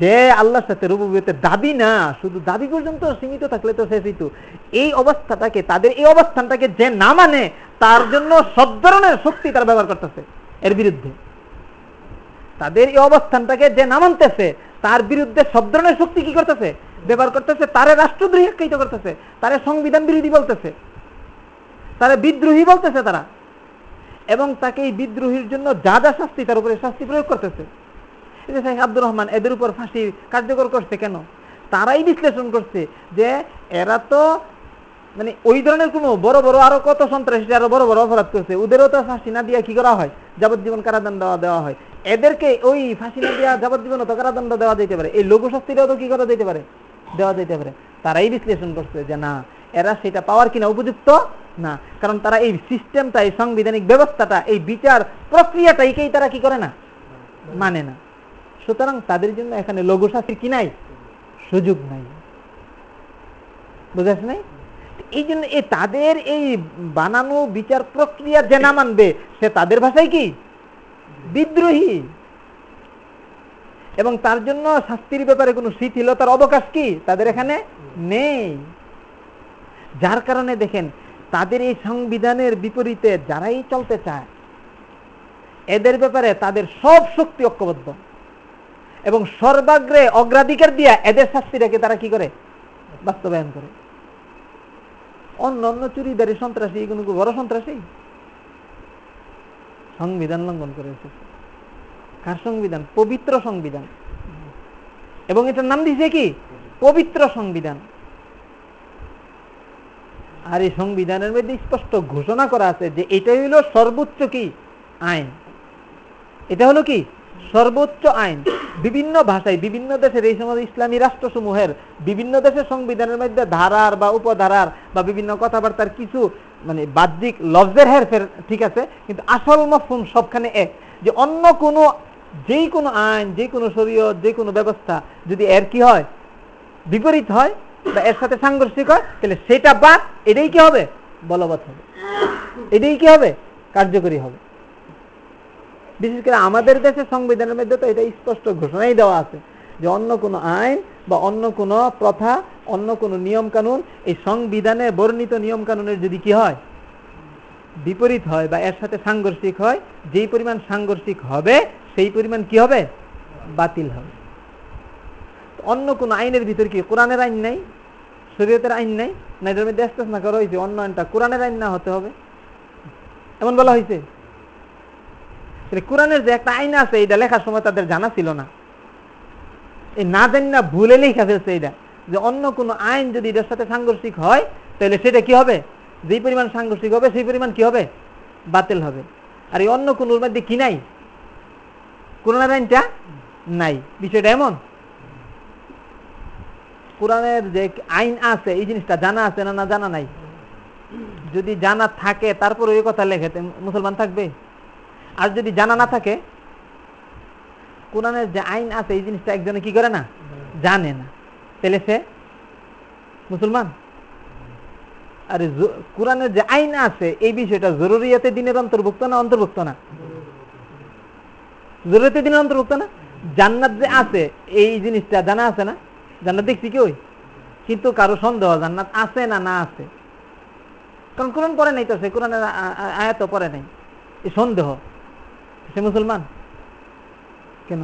যে আল্লাহর সাথে রবুবিয়তের দাবি না, শুধু দাবি পর্যন্ত সীমিত থাকলে তো শেষ হইতো এই অবস্থাটাকে, তাদের এই অবস্থানটাকে যে না মানে তার জন্য সব ধরনের শক্তি তারা ব্যবহার করতেছে, এর বিরুদ্ধে। তাদের এই অবস্থানটাকে যে নামানতেছে, তার বিরুদ্ধে সব ধরনের শক্তি কি করতেছে? ব্যবহার করতেছে, তারে রাষ্ট্রদ্রোহী আখ্যায়িত করতেছে, তারে সংবিধান বিরোধী বলতেছে, তারা বিদ্রোহী বলতেছে তারা। এবং তাকে এই বিদ্রোহীর জন্য যা যা শাস্তি, তার উপরে শাস্তি প্রয়োগ করতেছে। শেখ আব্দুর রহমান এদের উপর ফাঁসি কার্যকর করছে কেন? তারাই বিশ্লেষণ করছে যে এরা তো মানে ওই ধরনের কোনো বড় বড় আরও কত সন্ত্রাসী আরও বড় বড় অপরাধ করছে, ওদেরও তো ফাঁসি না দিয়ে কি করা হয়? যাবজ্জীবন কারাদণ্ড দেওয়া হয়। এদেরকে ওই ফাঁসি না দেওয়া যাবজ্জীবন কারাদণ্ড দেওয়া যেতে পারে। এই লঘু শাস্তিটাও তো কি করা যেতে পারে? দেওয়া যেতে পারে। তারাই বিশ্লেষণ করছে যে না, এরা সেটা পাওয়ার কিনা উপযুক্ত না। কারণ তারা এই সিস্টেমটা এই সাংবিধানিক ব্যবস্থাটা, এই বিচার প্রক্রিয়াটাইকেই তারা কি করে না? মানে না। সুতরাং তাদের জন্য এখানে লঘু শাস্তির কি নাই? সুযোগ নাই। বুঝাস নাই? এই জন্য এই তাদের এই বানানো বিচার প্রক্রিয়া যে না মানবে, সে তাদের ভাষায় কি? বিদ্রোহী। এবং তার জন্য শাস্তির ব্যাপারে কোনো শিথিলতার অবকাশ কি? তাদের এখানে নেই। যার কারণে দেখেন, তাদের এই সংবিধানের বিপরীতে যারাই চলতে চায়, এদের ব্যাপারে তাদের সব শক্তি ঐক্যবদ্ধ। এবং সর্বাগ্রে অগ্রাধিকার দিয়া এদের শাস্তিটাকে তারা কি করে? বাস্তবায়ন করে। অন্য অন্য চুরিদারি সন্ত্রাসী এগুলো বড় সন্ত্রাসী? সংবিধান লঙ্ঘন করে এসেছে কার সংবিধান? পবিত্র সংবিধান। এবং এটার নাম দিছে কি? পবিত্র সংবিধান। আর এই সংবিধানের মধ্যে স্পষ্ট ঘোষণা করা আছে যে এটা হইল সর্বোচ্চ কি? আইন। এটা হলো কি? সর্বোচ্চ আইন। বিভিন্ন ভাষায়, বিভিন্ন দেশের এই সময় ইসলামী রাষ্ট্রসমূহের বিভিন্ন দেশের সংবিধানের মধ্যে ধারার বা উপধারার বা বিভিন্ন কথাবার্তার কিছু মানে বাহ্যিক লফজের হেরফের ঠিক আছে, কিন্তু আসল মফুম সবখানে এক। যে অন্য কোনো, যেই কোনো আইন যে কোনো শরীয়ত যে কোনো ব্যবস্থা যদি এর কি হয়, বিপরীত হয় বা এর সাথে সাংঘর্ষিক হয়, তাহলে সেটা বাদ, এটাই কি হবে? বলবৎ হবে। এটাই কি হবে? কার্যকরী হবে। বিশেষ করে আমাদের দেশের সংবিধানের মধ্যে তো এটা স্পষ্ট ঘোষণাই দেওয়া আছে যে অন্য কোনো আইন বা অন্য কোনো প্রথা, অন্য কোনো নিয়ম কানুন এই সংবিধানে বর্ণিত নিয়ম কানুনের যদি কি হয়? বিপরীত হয় বা এর সাথে সাংঘর্ষিক হয়, যেই পরিমাণ সাংঘর্ষিক হবে, সেই পরিমাণ কি হবে? বাতিল হবে। অন্য কোন আইনের ভিতর কি কোরআনের আইন নাই? শরীয়তের আইন নাই? না এটার মধ্যে না করা হয়েছে, অন্য আইনটা কোরআনের আইন না হতে হবে। এমন বলা হয়েছে। কোরআনের যে একটা আইন আছে এটা লেখার সময় তাদের জানা ছিল না। এই না জানি না ভুলে লেখা ফেলছে এটা যে অন্য কোন আইন যদি এটার সাথে সাংঘর্ষিক হয়, তাহলে সেটা কি হবে? যেই পরিমাণ সাংঘর্ষিক হবে, সেই পরিমাণ কি হবে? বাতিল হবে। আর এই অন্য কোন মধ্যে কি নাই? কোরআনের আইনটা নাই। বিষয়টা এমন। কোরআনের যে আইন আছে, এই জিনিসটা জানা আছে না না জানা নাই? যদি জানা থাকে, তারপরে ওই কথা লেখে মুসলমান থাকবে? আর যদি জানা না থাকে কোরআনের যে আইন আছে, এই জিনিসটা একজনে কি করে না? জানে না। তাহলে সে মুসলমান? আর কোরআনের যে আইন আছে, এই বিষয়টা জরুরিয়াতে দিনের অন্তর্ভুক্ত না অন্তর্ভুক্ত না? জরুরিয়াতে দিনের অন্তর্ভুক্ত না? জান্নাত যে আছে, এই জিনিসটা জানা আছে না? জান্নাত দেখছি কি ওই? কিন্তু কারও সন্দেহ জান্নাত আছে না না আছে? কারণ কোরআন পরে নাই তো, সে কোরআনের আয়াত পরে নাই। সন্দেহ। সে মুসলমান? কেন?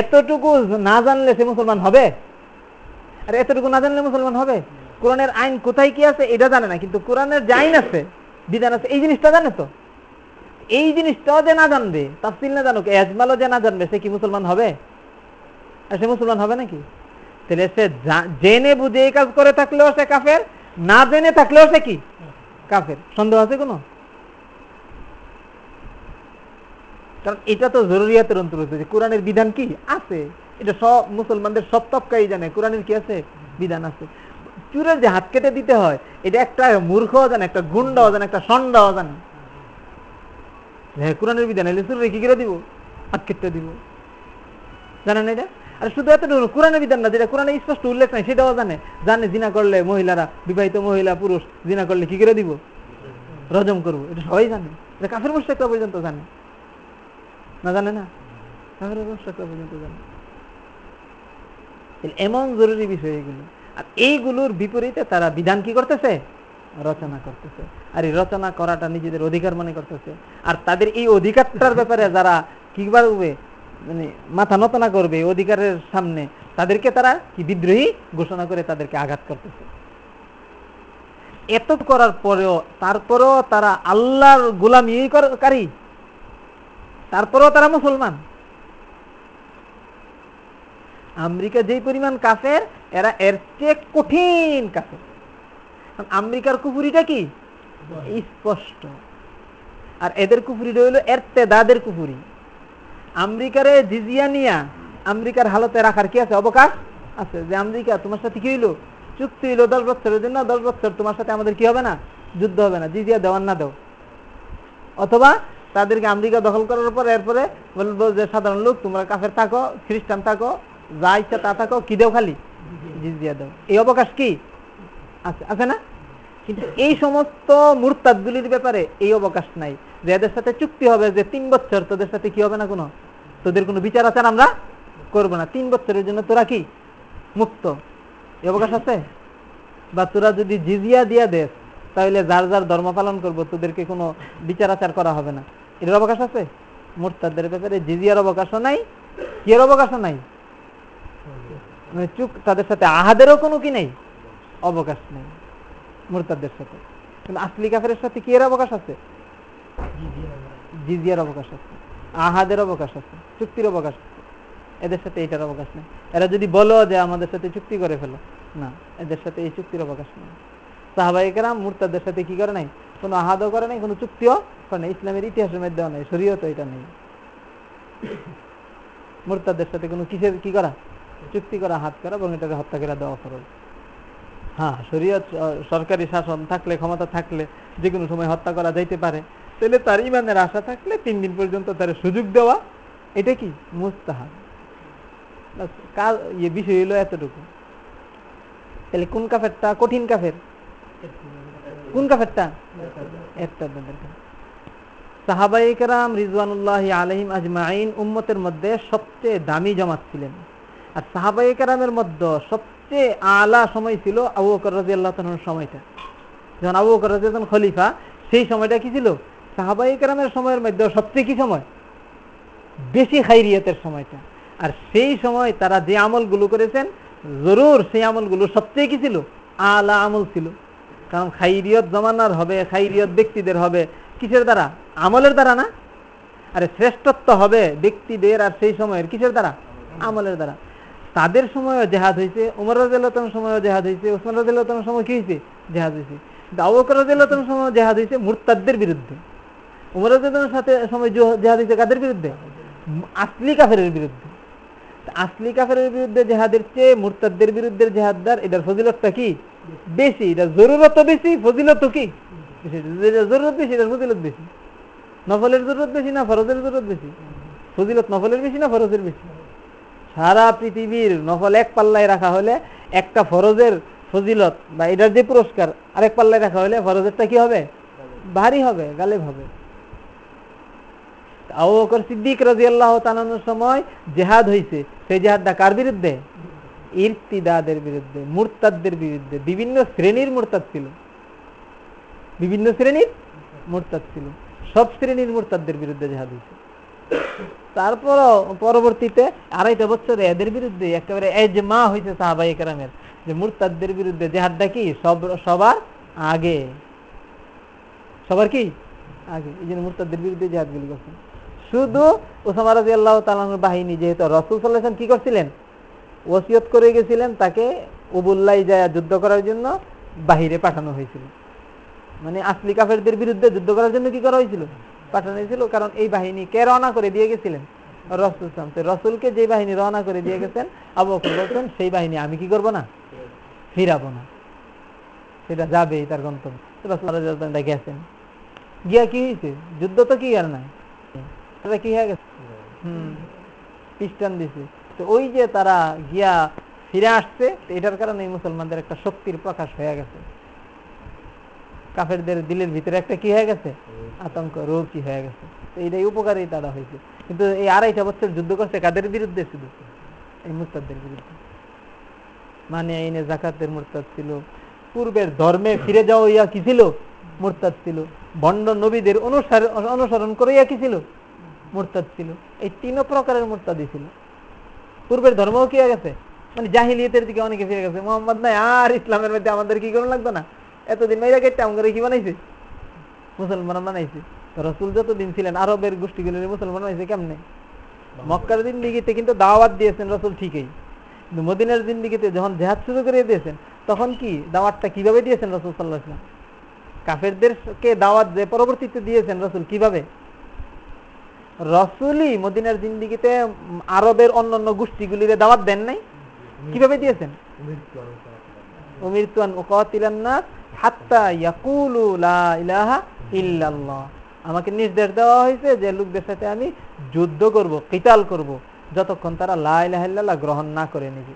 এতটুকু না জানলে সে মুসলমান হবে? আর এতটুকু না জানলে মুসলমান হবে? কোরআনের আইন কোথায় কি আছে এটা জানে না, কিন্তু কোরআনের যে আইন আছে, বিধান আছে, এই জিনিসটা জানে তো? এই জিনিসটাও যে না জানবে, তাফসিল না জানুক, এজমালও যে না জানবে, সে কি মুসলমান হবে? আর সে মুসলমান হবে নাকি? তাহলে সে জেনে বুঝে এই কাজ করে থাকলেও সে কাফের, না জেনে থাকলেও সে কি? কাফের। সন্দেহ আছে কোনো? কারণ এটা তো জরুরিয়াতের অন্তর্ভুক্ত যে কোরআনের বিধান কি? আছে। এটা সব মুসলমানদের সব জানে। কোরআনের কি আছে? বিধান আছে। চুরের যে হাত কেটে দিতে হয়, এটা একটা মূর্খ জানে, একটা গুন্ডাও জানে, একটা সন্ডাও জানে। হ্যাঁ কোরআনের বিধান এলে চুরে কি করে দিব? হাত কেটে দিব। জানেন এটা? আর শুধু এতটুকু, কোরআনের বিধান না, যেটা কোরআনে স্পষ্ট উল্লেখ নাই, সেটাও জানে। জানে জিনা করলে মহিলারা, বিবাহিত মহিলা, পুরুষ, জিনা করলে কি করে দিব? রজম করব। এটা সবাই জানে। এটা কাফের মুস্তাকটা পর্যন্ত জানে। না জানে না? কাফের মুস্তাকটা পর্যন্ত জানে। এমন জরুরি বিষয় এগুলো। আর এইগুলোর বিপরীতে তারা বিধান কি করতেছে? রচনা করতেছে। আর এই রচনা করাটা নিজেদের অধিকার মনে করতেছে। আর তাদের এই অধিকারটার ব্যাপারে যারা কি করবে মানে মাথা নতনা করবে অধিকারের সামনে, তাদেরকে তারা কি বিদ্রোহী ঘোষণা করে তাদেরকে আঘাত করতেছে। এত করার পরেও, তারপরেও তারা আল্লাহর গোলামি কারি। তারপরেও তারা মুসলমান। আমেরিকা যেই পরিমাণ কাফের, এরা এর চেয়ে কঠিন কাফের। আমেরিকার কুপুরিটা কি? স্পষ্ট। আর এদের কুপুরিটা হইল এর তেদাদের কুপুরি আমেরিকারে জিজিয়া নিয়া আমেরিকার হালতে রাখার কি আছে? অবকাশ আছে। যে আমেরিকা, তোমার সাথে কি হইল? চুক্তি হইল দশ বছরের জন্য, দশ বছর তোমার সাথে আমাদের কি হবে না? যুদ্ধ হবে না। জিজিয়া দেওয়ার না দেও। অথবা তাদেরকে আমেরিকা দখল করার পর এরপরে বলব যে, সাধারণ লোক, তোমরা কাফের থাকো, খ্রিস্টান থাকো, যা ইচ্ছা তা থাকো, কি দেও খালি? জিজিয়া দাও। এই অবকাশ কি? আছে আছে না? কিন্তু এই সমস্ত মুরতাদগুলির ব্যাপারে এই অবকাশ নাই। যে এদের সাথে চুক্তি হবে যে, তিন বছর তোদের সাথে কি হবে না কোনো? তোদের কোনো বিচার আচার আমরা করব না? তিন বছরের জন্য তোরা কি? মুক্ত। এই অবকাশ আছে? বা তোরা যদি জিজিয়া দিয়া দেশ তাহলে যার যার ধর্ম পালন করব, তোদেরকে কোনো বিচার আচার করা হবে না। এটার অবকাশ আছে? মোরতাদের ব্যাপারে জিজিয়ার অবকাশও নাই, কিয়ের অবকাশও নাই? মানে চুপ তাদের সাথে আহাদেরও কোনো কি নেই? অবকাশ নেই মোরতাদের সাথে। কিন্তু আসলি কাফের সাথে কি এর অবকাশ আছে? জিজিয়ার অবকাশ আছে। আহাদের অবকাশ আছে। চুক্তির অবকাশ আছে। এদের সাথে এটার অবকাশ নেই। এরা যদি বলো যে আমাদের সাথে চুক্তি করে ফেলো, না, এদের সাথে এই চুক্তির অবকাশ নেই। সাহাবাহিকেরাম মুরতাদের সাথে কি করে নাই? কোনো আহাদও করে নাই, কোনো চুক্তিও করে নাই, ইসলামের ইতিহাসের মধ্যেও নেই শরীয়ত এটা নেই। মুরতাদের সাথে কোনো কিসের কি করা? চুক্তি করা, হাত করা এবং এটাকে হত্যা করে দেওয়া খরচ হ্যাঁ শরীয়ত সরকারি শাসন থাকলে, ক্ষমতা থাকলে যে কোনো সময় হত্যা করা যাইতে পারে। তাহলে তার ইমানের আশা থাকলে তিন দিন পর্যন্ত তার সুযোগ দেওয়া, এটা কি? মুস্তাহাব। কার ইয়ে বিষয় হলো এতটুকু। তাহলে কোন কাফেরটা কঠিন কাফের? কোন কাফেরটা? রিজওয়ানুল্লাহ আলহিম আজমাইন উম্মতের মধ্যে সবচেয়ে দামি জমাত ছিলেন। আর মধ্যে সবচেয়ে আলা সময় ছিল আবু বকর রাজি আল্লাহ সময়টা। যখন আবু বকর রাজি খলিফা, সেই সময়টা কি ছিল? সাহাবাইকেরামের সময়ের মধ্যে সবচেয়ে কি সময়? বেশি খাইরিয়তের সময়টা। আর সেই সময় তারা যে আমলগুলো করেছেন, জরুর সেই আমলগুলো সবচেয়ে কি ছিল? আলা আমল ছিল। কারণ খাইরিয়ত জমানার হবে, খাইরিয়ত ব্যক্তিদের হবে। কিসের দ্বারা? আমলের দ্বারা না? আরে শ্রেষ্ঠত্ব হবে ব্যক্তিদের আর সেই সময়ের। কিসের দ্বারা? আমলের দ্বারা। তাদের সময়ও জেহাদ হয়েছে উমর রাজিল্লাতন সময়ও জেহাদ হয়েছে উসমান রাজিল্লাতন সময় কি হয়েছে জেহাদ হয়েছে দাউকর রাজিল্লাতন সময় জেহাদ হয়েছে মুরতাদদের বিরুদ্ধে। উমর রাজিল্লাতনের সাথে সময় জেহাদ হয়েছে কাদের বিরুদ্ধে? আসলি কাফের বিরুদ্ধে। আসলি কাফের বিরুদ্ধে জেহাদের চেয়ে মুরতাদদের বিরুদ্ধে জেহাদদার এটার ফজিলতটা কি? বেশি, এটা জরুরত বেশি, ফজিলত কি? জরুরত বেশি এটার ফজিলত বেশি। নফলের জরুরত বেশি না ফরজের জরুরত বেশি? ফজিলত নফলের বেশি না ফরজের বেশি? সারা পৃথিবীর নফল এক পাল্লায় রাখা হলে একটা ফরজের ফজিলত বা এটার যে পুরস্কার আরেক পাল্লায় রাখা হলে ফরজেরটা কি হবে? ভারী হবে, গালেব হবে। আবুবকর সিদ্দিক রাজি আল্লাহ তালানোর সময় জেহাদ হয়েছে সেই জেহাদটা কার বিরুদ্ধে? ইরতিদাদের বিরুদ্ধে, মুরতাদদের বিরুদ্ধে, বিভিন্ন শ্রেণির মুরতাদ ছিল। বিভিন্ন শ্রেণির মুরতাদ ছিল। সব শ্রেণির মুরতাদদের বিরুদ্ধে জেহাদ হয়েছে। তারপর পরবর্তীতে আড়াইটা বছরে এদের বিরুদ্ধে একেবারে এজমা হয়েছে সাহাবাই কেরামের, যে মুরতাদদের বিরুদ্ধে জেহাদটা কি? সব, সবার আগে। সবার কি? আগে। এই জন্য মুরতাদদের বিরুদ্ধে জেহাদগুলি করছেন শুধু ওসামা রাজি আল্লাহ তালানোর বাহিনী, যেহেতু রসুল সাল্লাহাম কি করছিলেন? ওসিয়ত করে গেছিলেন, তাকে উবুল্লাই যায় যুদ্ধ করার জন্য বাহিরে পাঠানো হয়েছিল। মানে আসলি কাফেরদের বিরুদ্ধে যুদ্ধ করার জন্য কি করা হয়েছিল? পাঠানো হয়েছিল, কারণ এই বাহিনী কে রওনা করে দিয়ে গেছিলেন? রসুল রসুলকে যে বাহিনী রওনা করে দিয়ে গেছেন, আবু বকর বলছেন, সেই বাহিনী আমি কি করব না? ফিরাবো না। সেটা যাবে তার গন্তব্য। গেছেন। গিয়া কি হয়েছে? যুদ্ধ তো কি আর নাই? কি হয়ে গেছে? হম খ্রিস্টান দিছে। তো ওই যে তারা গিয়া ফিরে আসছে এটার কারণে মুসলমানদের একটা শক্তির প্রকাশ হয়ে গেছে। কাফেরদের দিলের ভিতরে একটা কি হয়ে গেছে? আতঙ্ক রোগ কি হয়ে গেছে। এইটাই উপকারী তারা হয়েছে। কিন্তু এই আড়াইটা বছর যুদ্ধ করছে কাদের বিরুদ্ধে শুধু? এই মুরতাদের বিরুদ্ধে। মানে আইনে জাকাতের মুরতাদ ছিল পূর্বের ধর্মে ফিরে যাওয়া ইয়া কি ছিল? মুরতাদ ছিল। ভণ্ড নবীদের অনুসরণ অনুসরণ করে ইয়া কি ছিল? মোরতাদ ছিল। এই তিন প্রকারের মোরতাদি ছিল। পূর্বের ধর্মও কি হয়ে গেছে? মানে জাহিলিয়তের দিকে অনেকে ফিরে গেছে। মোহাম্মদ নাই, আর ইসলামের মধ্যে আমাদের কি করুন লাগতো না? এতদিন মেয়েরা কেটে আমাদের কি বানাইছে? মুসলমান বানাইছে। রসুল যতদিন ছিলেন, আরবের গোষ্ঠীগুলোর মুসলমান বানাইছে কেমনে? মক্কার জিন্দিগিতে কিন্তু দাওয়াত দিয়েছেন রসুল ঠিকই। কিন্তু মদিনার জিন্দিগিতে যখন জেহাদ শুরু করে দিয়েছেন, তখন কি দাওয়াতটা কীভাবে দিয়েছেন রসুল সাল্লাহ ইসলাম কাফেরদেরকে দাওয়াত যে পরবর্তীতে দিয়েছেন রসুল কীভাবে? রসুলই মদিনার জিন্দিগিতে আরবের অন্যান্য গোষ্ঠীগুলির দাওয়াত দেন নাই? কীভাবে দিয়েছেন? আমাকে নির্দেশ দেওয়া হয়েছে যে লোকদের সাথে আমি যুদ্ধ করব, কিতাল করব, যতক্ষণ তারা লাইলাহ গ্রহণ না করে নিবে।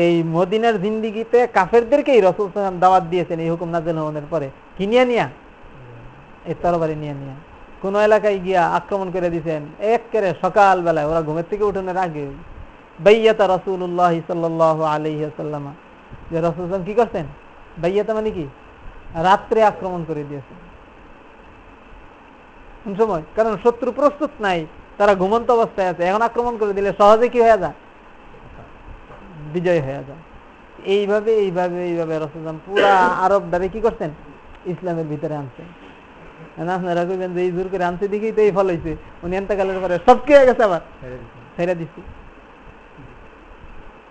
এই মদিনার জিন্দিগিতে কাফেরদেরকেই রসুল সালাম দাওয়াত দিয়েছেন, এই হুকুম নাজেল হওয়ার পরে। কি নিয়ে নিয়া? এই তরবারি নিয়ে নিয়া। কোন এলাকায় গিয়া আক্রমণ করে কেড়ে সকাল বেলায় ওরা ঘুমের থেকে উঠানোর আগে। বাইয়াতা রসুল্লাহ সাল্লাহ আলহিহাসাল্লামা যে রসুল কি করছেন? বাইয়াতা মানে কি? রাত্রে আক্রমণ করে দিয়েছেন। কোন সময়? কারণ শত্রু প্রস্তুত নাই, তারা ঘুমন্ত অবস্থায় আছে। এখন আক্রমণ করে দিলে সহজে কি হয়ে যায়? বিজয় হয়ে যায়। এইভাবে এইভাবে এইভাবে রসুলাম পুরা আরব দ্বারে কি করছেন? ইসলামের ভিতরে আনছেন। আপনারা কইবেন যে এই জোর করে আনছে তো এই ফল হয়েছে উনি এন্তকালের পরে সব কি গেছে আবার। ছেড়ে দিচ্ছে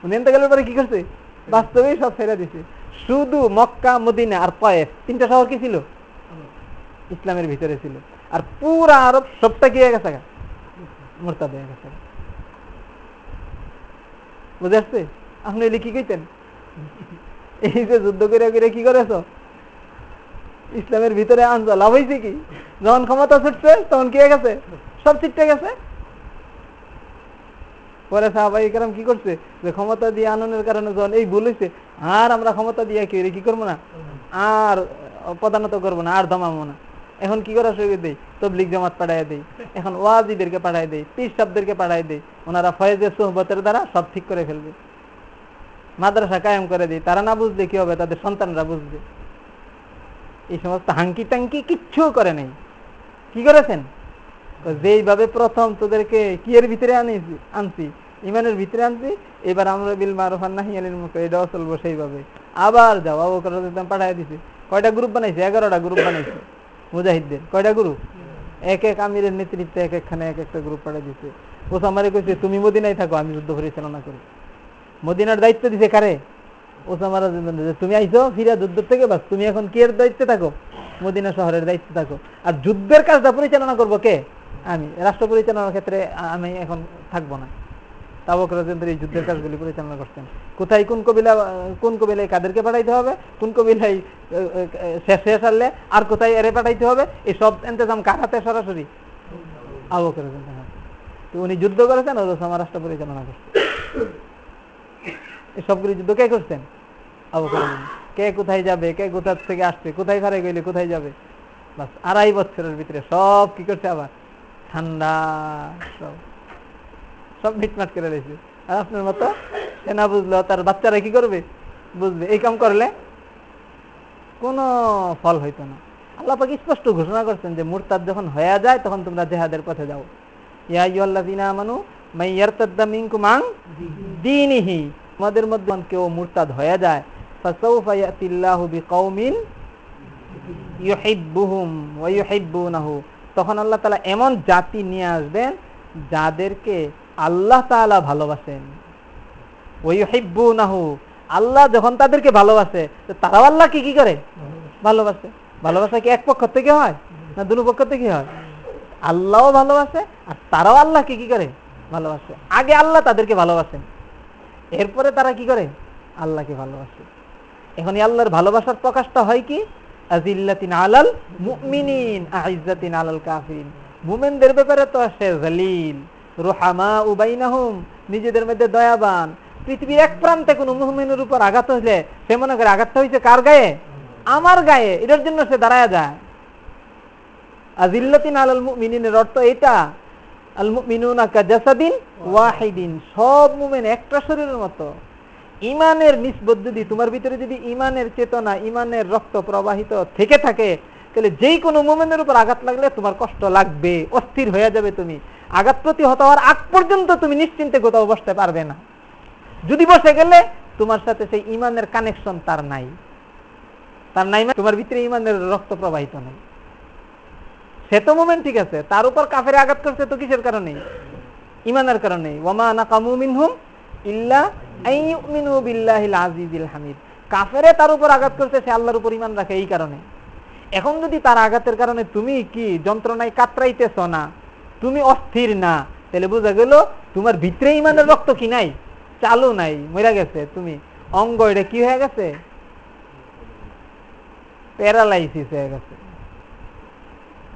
উনি এন্তকালের পরে কি করছে? বাস্তবেই সব ছেড়ে দিছে। শুধু মক্কা মদিনা আর তিনটা শহর কি ছিল? ইসলামের ভিতরে ছিল। আর পুরা আরব সবটা কি হয়ে গেছে মোরতাদ হয়ে গেছে বুঝে আসছে? আপনি এলে কি কইতেন? এই যে যুদ্ধ করে করে কি করেছ? ইসলামের ভিতরে আনছ লাভ হয়েছে কি? যখন ক্ষমতা ছুটছে, তখন কি গেছে? সব ছিটতে গেছে। পরে সাহাবাই কারণ কি করছে? যে ক্ষমতা দিয়ে আনন্দের কারণে যখন এই হয়েছে আর আমরা ক্ষমতা দিয়ে কি কি করব না? আর প্রধানত করব না, আর দমাবো না। এখন কি করা শুরু দেই? তবলিক জামাত পাঠাই দেই। এখন ওয়াজিদেরকে পাঠাই দেই পিস সাবদেরকে পাঠাই দেই। ওনারা ফয়েজের সোহবতের দ্বারা সব ঠিক করে ফেলবে। মাদ্রাসা কায়েম করে দিই। তারা না বুঝলে কি হবে? তাদের সন্তানরা বুঝবে। এই সমস্ত হাঙ্কি টাঙ্কি কিচ্ছু করে নাই। কি করেছেন? যেইভাবে প্রথম তোদেরকে কি এর ভিতরে আনিছি আনছি? ইমানের ভিতরে আনছি, এবার আমরা বিল মারুফান নাহি আলীর মুখে এটাও চলবো সেইভাবে। আবার যাও, আবু পাঠাই দিছি। কয়টা গ্রুপ বানাইছে? এগারোটা গ্রুপ বানাইছে। মুজাহিদদের। কয়টা গ্রুপ এক এক আমিরের নেতৃত্বে এক একখানে এক একটা গ্রুপ পাঠিয়ে দিছে। ওসামারে কইছে, তুমি মদিনায় থাকো, আমি যুদ্ধ পরিচালনা করি। মদিনার দায়িত্ব দিছে কারে? ওসামারা তুমি আইসো ফিরা যুদ্ধ থেকে বাস তুমি এখন কে দায়িত্বে থাকো? মদিনা শহরের দায়িত্বে থাকো। আর যুদ্ধের কাজটা পরিচালনা করব কে? আমি। রাষ্ট্র পরিচালনার ক্ষেত্রে আমি এখন থাকব না। তাবক রাজেন্দ্র এই যুদ্ধের কাজগুলি পরিচালনা করতেন। কোথায় কোন কবিলা কোন কবিলায় কাদেরকে পাঠাইতে হবে? কোন শেষ শেষ আসলে আর কোথায় এরে পাঠাইতে হবে? এই সব ইন্তজাম কার হাতে সরাসরি? আবক রাজেন্দ্র তো উনি যুদ্ধ করেছেন ওসামা রাষ্ট্র পরিচালনা করছেন এই সবগুলি যুদ্ধ কে করছেন আবক কে কোথায় যাবে, কে কোথা থেকে আসছে, কোথায় গেলে কোথায় যাবে? বাস, আড়াই বছরের ভিতরে সব কি করছে আবার? ঠান্ডা, সব। সব মিটমাট করে রয়েছে আর আপনার মতো? না বুঝলো, তার বাচ্চারা কি করবে? বুঝবে। এই কাম করলে কোনো ফল হইতো না। আল্লাহ পাকে স্পষ্ট ঘোষণা করছেন যে, মুরতাদ যখন হয়ে যায়, তখন তোমরা জেহাদের পথে যাও। ইয়া মানু মাই ইয়ারতাদ্দা মিনকুম আন দীনিহি। আমাদের মধ্যে কেউ মুরতাদ হয়ে যায় ফাসাউফা ইয়াতিল্লাহু বিকাউমিন ইউহিব্বুহুম ওয়া ইউহিব্বুনাহু তখন আল্লাহ তাআলা এমন জাতি নিয়ে আসবেন যাদেরকে আল্লাহ তাআলা ভালোবাসেন। ওয়া আল্লাহ যখন তাদেরকে ভালোবাসে তারাও আল্লাহ কি কি করে? ভালোবাসে। ভালোবাসা কি এক পক্ষ থেকে হয়? না দুটো পক্ষ থেকে হয়? আল্লাহও ভালোবাসে আর তারাও আল্লাহ কি কি করে? ভালোবাসে। আগে আল্লাহ তাদেরকে ভালোবাসেন। এরপরে তারা কি করে? আল্লাহকে ভালোবাসে। এখন আল্লাহর ভালোবাসার প্রকাশটা হয় কি? আজিল্লাতিন আলাল মুমিনিন, আইজ্জাতিন আলাল কাফিরিন। মুমিনদের ব্যাপারে তো আসে জালিল রুহামা উবাইনাহুম নিজেদের মধ্যে দয়াবান। পৃথিবীর এক প্রান্তে কোনো মুহমিনের উপর আঘাত হইলে সে মনে করে আঘাতটা হয়েছে কার গায়ে? আমার গায়ে। এটার জন্য সে দাঁড়ায় যায়। আজিল্লাতিন আলাল মুমিনিনের অর্থ এটা। আল মুমিনুনা কাজাসাদিন ওয়াহিদিন। সব মুমিন একটা শরীরের মতো। ইমানের নিসবত যদি তোমার ভিতরে যদি ইমানের চেতনা, ইমানের রক্ত প্রবাহিত থেকে থাকে, তাহলে যেই কোনো মোমেনের উপর আঘাত লাগলে তোমার কষ্ট লাগবে, অস্থির হয়ে যাবে তুমি। আঘাত প্রতিহত হওয়ার আগ পর্যন্ত তুমি নিশ্চিন্তে কোথাও বসতে পারবে না। যদি বসে গেলে তোমার সাথে সেই ইমানের কানেকশন তার নাই। তার নাই মানে তোমার ভিতরে ইমানের রক্ত প্রবাহিত নেই। সে তো মোমেন্ট ঠিক আছে, তার উপর কাফের আঘাত করছে তো কিসের কারণে? ইমানের কারণে। ওমা নাকামু মিনহুম ইল্লা আজিজিল হামিদ। কাফেরে তার উপর আঘাত করছে, সে আল্লাহর উপর ইমান রাখে এই কারণে। এখন যদি তার আঘাতের কারণে তুমি কি যন্ত্রণায় কাতরাইতেছ না, তুমি অস্থির না, তাহলে বোঝা গেল তোমার ভিতরে ইমানের রক্ত কি নাই? চালু নাই, মরে গেছে তুমি। অঙ্গ এটা কি হয়ে গেছে? প্যারালাইসিস হয়ে গেছে।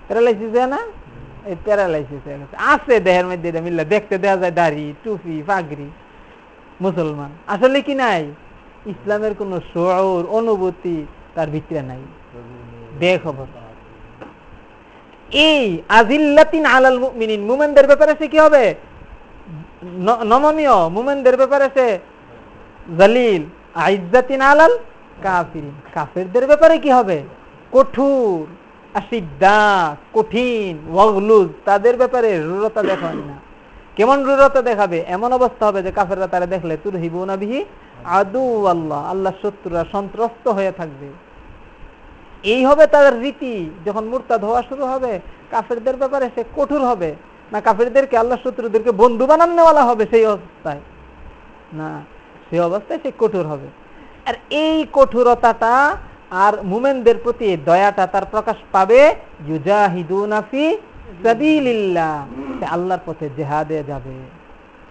প্যারালাইসিস হয় না? এই প্যারালাইসিস হয়ে গেছে। আছে দেহের মধ্যে মিললে দেখতে দেওয়া যায় দাড়ি, টুপি পাগড়ি মুসলমান। আসলে কি নাই? ইসলামের কোন শোর অনুভূতি তার ভিতরে নাই। বেখবর। এই আজিল্লাতিন আলাল মুমিনিন, মুমেনদের ব্যাপারে সে কি হবে? নমনীয় মুমেনদের ব্যাপারে সে জালিল। আইজাতিন আলাল কাফিরিন। কাফেরদের ব্যাপারে কি হবে? কঠোর আসিদ্দা কঠিন ওয়াগলুজ তাদের ব্যাপারে রুরতা দেখায় না। কেমন রুরতা দেখাবে? এমন অবস্থা হবে যে কাফেররা তারা দেখলে তুর হিবুনা বিহি আদু আল্লাহ আল্লাহ শত্রুরা সন্ত্রস্ত হয়ে থাকবে। এই হবে তাদের রীতি, যখন মূর্তা ধোয়া শুরু হবে, কাফেরদের ব্যাপারে সে কঠোর হবে। না, কাফেরদেরকে আল্লাহ শত্রুদেরকে বন্ধু বানান্নেওয়ালা হবে সেই অবস্থায়। না, সেই অবস্থায় সে কঠোর হবে। আর এই কঠোরতাটা আর মুমেনদের প্রতি দয়াটা তার প্রকাশ পাবে ইউজাহিদুনাফি সাবিলিল্লাহ। সে আল্লাহর পথে জেহাদে যাবে।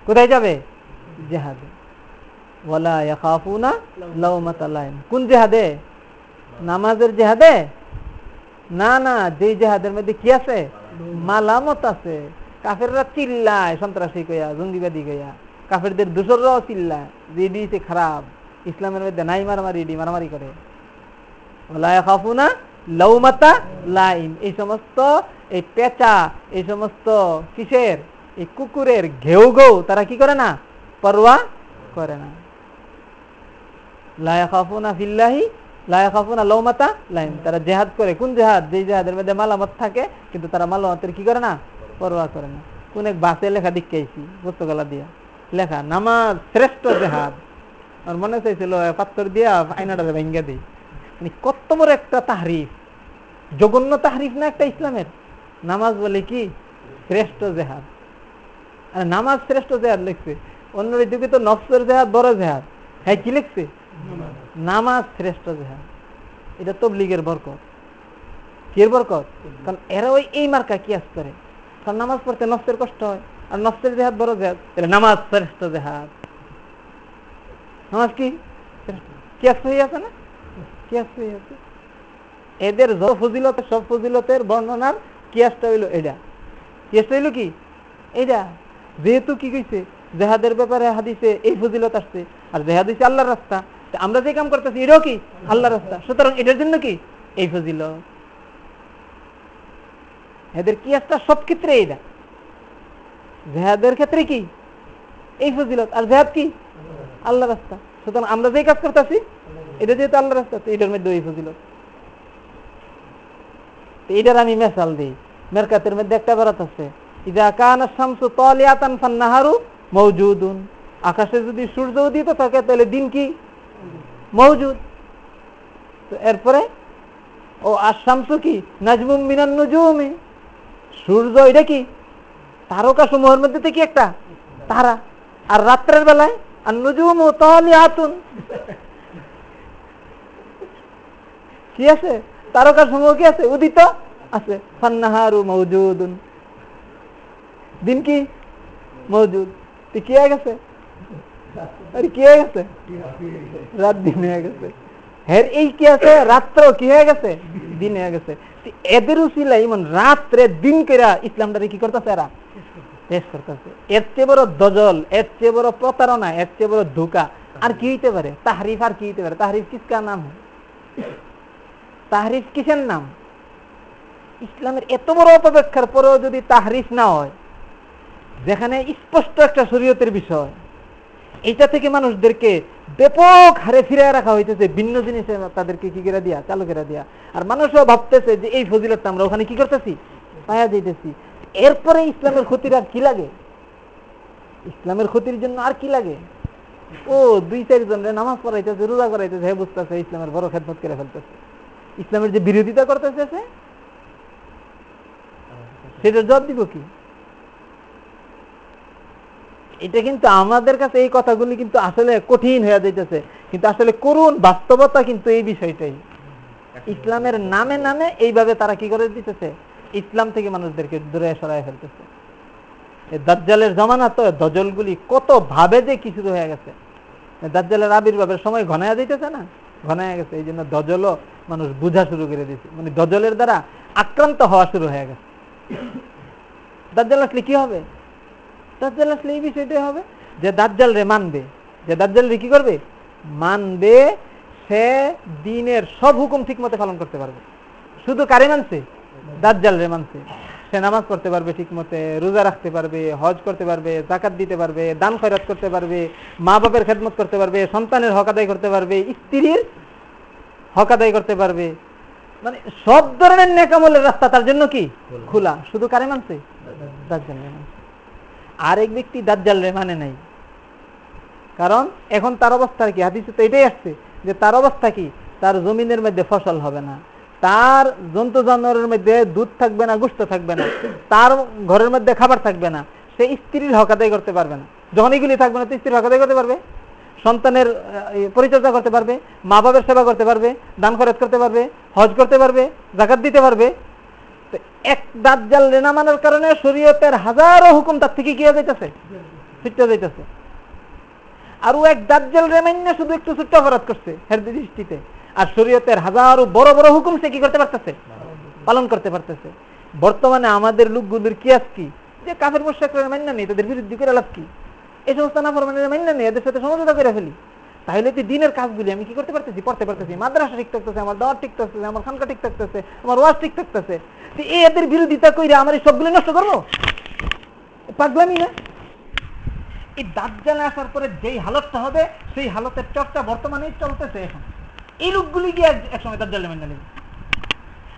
কোথায় যাবে? জেহাদে। ওয়ালা ইয়াখাফুনা লাউমাতালাইম কোন জেহাদে? নামাজের জেহাদে? না না যে জেহাদের মধ্যে কি আছে? মালামত আছে। কাফেররা চিল্লায়, সন্ত্রাসী কইয়া, জঙ্গিবাদী কইয়া। কাফেরদের দূসররাও চিল্লায়, যে ইডিতে খারাপ। ইসলামের মধ্যে নাই মারামারি ইডি মারামারি করে। খাফুনা লৌমাতা লাইম এই সমস্ত এই পেঁচা, এই সমস্ত কিসের? এই কুকুরের ঘেউ ঘেউ, তারা কি করে না? পরোয়া করে না। লায়া খাফুনা ফিল্লাহি লায়া খাফুনা লৌমাতা লাইম। তারা জেহাদ করে। কোন জেহাদ? যে জেহাদের মধ্যে মালামত থাকে, কিন্তু তারা মালামতের কি করে না? পরোয়া করে না। কোন এক বাসে লেখা দিকেছি পুস্তকলা দিয়া। লেখা, নামাজ শ্রেষ্ঠ জেহাদ। আর মনে চাইছিল পাত্তর দিয়া আইনাটা ভেঙ্গে দিই। মানে কত বড় একটা তাহরিফ। জঘন্য তাহরিফ না একটা ইসলামের? নামাজ বলে কি? শ্রেষ্ঠ জেহাদ। আর নামাজ শ্রেষ্ঠ জেহাদ লিখছে। অন্য দিকে তো নফসের জেহাদ, বড় জেহাদ। হ্যাঁ কি লিখছে? নামাজ শ্রেষ্ঠ জেহাদ। এটা তবলিগের বরকত। কির বরকত? কারণ এরা ওই এই মার্কা কি আস করে। কারণ নামাজ পড়তে নফসের কষ্ট হয়। আর নফসের জেহাদ বড় জেহাদ। তাহলে নামাজ শ্রেষ্ঠ জেহাদ। নামাজ কি? কি আসতে আছে না? কি আসতে আছে। এদের সব ফজিলত সব ফজিলতের বর্ণনার কিয়াসটা হইল? এটা কিয়াসটা হইল কি? এটা যেহেতু কি কইছে? জেহাদের ব্যাপারে হাদিসে এই ফজিলত আসছে। আর জেহাদ হইছে আল্লাহর রাস্তা। আমরা যে কাম করতেছি, এটাও কি? আল্লাহর রাস্তা। সুতরাং এটার জন্য কি? এই ফজিলত। এদের কিয়াসটা সব ক্ষেত্রে এটা জেহাদের ক্ষেত্রে কি? এই ফজিলত। আর জেহাদ কি? আল্লাহ রাস্তা। সুতরাং আমরা যে কাজ করতেছি, এটা যেহেতু আল্লাহ রাস্তা এটার মধ্যে এই ফজিলত। এটার আমি মেসাল দিই। মেরকাতের মধ্যে একটা বেড়াত আছে। ইদা কান শামসু তলিয়াতান ফান্নাহারু মৌজুদুন। আকাশে যদি সূর্য উদিত থাকে, তাহলে দিন কি? মৌজুদ। তো এরপরে, ও আশামসু কি? নাজমুম মিনান নুজুমি। সূর্য এটা কি? তারকা সমূহের মধ্যে কি একটা? তারা। আর রাত্রের বেলায় আর নুজুম তলিয়াতুন। কি আছে? তারকার সমূহ কি আছে? উদিত আছে। ফান্নাহারু মৌজুদুন। দিন কি? মৌজুদ। কি হয়ে গেছে? আরে কি হয়ে গেছে? রাত দিন হয়ে গেছে। হের এই কি আছে? রাত্র কি হয়ে গেছে? দিন হয়ে গেছে। এদের ইমন রাত্রে দিন ইসলামটারে কি করতেছে এরা? পেশ করতেছে। এর চেয়ে বড় দজল, এর চেয়ে বড় প্রতারণা, এর চেয়ে বড় ধোকা। আর কি হইতে পারে? তাহরিফ আর কি হইতে পারে? তাহরিফ কিসকা নাম? তাহরিফ কিসের নাম? ইসলামের এত বড় অপেক্ষার পরেও যদি তাহরিফ না হয়, যেখানে স্পষ্ট একটা শরীয়তের বিষয় এটা থেকে মানুষদেরকে ব্যাপক হারে ফিরে রাখা হইতেছে, ভিন্ন জিনিসে তাদেরকে কি করে দিয়া, চালু দিয়া। আর মানুষও ভাবতেছে যে এই ফজিলতটা আমরা ওখানে কি করতেছি? পায়া দিতেছি এরপরে ইসলামের ক্ষতির আর কি লাগে? ইসলামের ক্ষতির জন্য আর কি লাগে? ও, দুই চারজন নামাজ পড়াইতেছে, রোজা করাইতেছে, হে বুঝতেছে, ইসলামের বড় খেদমত করে ফেলতেছে। ইসলামের যে বিরোধিতা করতেছে সেটা জব দিব কি? এটা কিন্তু আমাদের কাছে এই কথাগুলি কিন্তু আসলে কঠিন হয়ে যাইতেছে। কিন্তু আসলে করুন বাস্তবতা কিন্তু এই বিষয়টাই। ইসলামের নামে নামে এইভাবে তারা কি করে দিতেছে? ইসলাম থেকে মানুষদেরকে দূরে সরাই ফেলতেছে। দাজ্জালের জমানা তো দজলগুলি কত ভাবে যে কিছু হয়ে গেছে। দাজ্জালের আবির্ভাবের সময় ঘনায়া দিতেছে না? ঘনায়া গেছে, এই জন্য দজলও মানুষ বুঝা শুরু করে দিয়েছে। মানে দজলের দ্বারা আক্রান্ত হওয়া শুরু হয়ে গেছে। দাজ্জাল আসলে কি হবে? দাজ্জাল আসলে এই বিষয়টাই হবে যে দাজ্জাল রে মানবে। যে দাজ্জাল রে কি করবে? মানবে সে দিনের সব হুকুম ঠিক মতো পালন করতে পারবে। শুধু কারে মানছে? দাজ্জাল রে মানছে। সে নামাজ পড়তে পারবে ঠিক মতে রোজা রাখতে পারবে হজ করতে পারবে জাকাত দিতে পারবে দান খয়রাত করতে পারবে মা বাপের খেদমত করতে পারবে সন্তানের হক আদায় করতে পারবে স্ত্রীর হক আদায় করতে পারবে। মানে সব ধরনের নেকামলের রাস্তা তার জন্য কি? খোলা। শুধু কারে মানছে? দাজ্জাল আরেক ব্যক্তি দাজ্জাল রে মানে নাই। কারণ এখন তার অবস্থা কি? হাদিসে তো এটাই আসছে যে তার অবস্থা কি? তার জমিনের মধ্যে ফসল হবে না। তার জন্তু জানোয়ারের মধ্যে দুধ থাকবে না, গুস্ত থাকবে না, তার ঘরের মধ্যে খাবার থাকবে না, সে স্ত্রীর হক আদায় করতে পারবে না। যখন এগুলি থাকবে না, তো স্ত্রীর হক আদায় করতে পারবে, সন্তানের পরিচর্যা করতে পারবে মা বাবার সেবা করতে পারবে, দান খরচ করতে পারবে, হজ করতে পারবে, জাকাত দিতে পারবে। এক দাজ্জাল রেনা মানার কারণে শরীয়তের হাজারো হুকুম তার থেকে কি যাইতেছে, ছুটতে যাইতেছে। আর ও এক দাঁত জাল রেমাইন্যা শুধু একটু ছোট্ট অপরাধ করছে হের দৃষ্টিতে। আর শরীয়তের হাজারো বড় বড় হুকুম সে কি করতে পারতেছে? পালন করতে পারতেছে। বর্তমানে আমাদের লোকগুলোর কি কি? যে কাফের মোশাকরা মান্য নেই, তাদের বিরুদ্ধে করে লাভ কি? এই সমস্ত নাফরমানের মান্য নেই, এদের সাথে সমঝোতা করে ফেলি। তাহলে তো দিনের কাজগুলি আমি কি করতে পারতেছি? পড়তে পারতেছি। মাদ্রাসা ঠিক থাকতেছে, আমার দাওয়ার ঠিক থাকতেছে, আমার খানকা ঠিক থাকতেছে, আমার ওয়াজ ঠিক থাকতেছে। এই এদের বিরোধিতা কইরা আমার এই সবগুলি নষ্ট করব? পাগলামি না? এই দাজ্জালে আসার পরে যেই হালতটা হবে, সেই হালতের চর্চা বর্তমানে চলতেছে এখন। এই লোকগুলি গিয়ে একসময় দাজ্জালে মেনে নেবে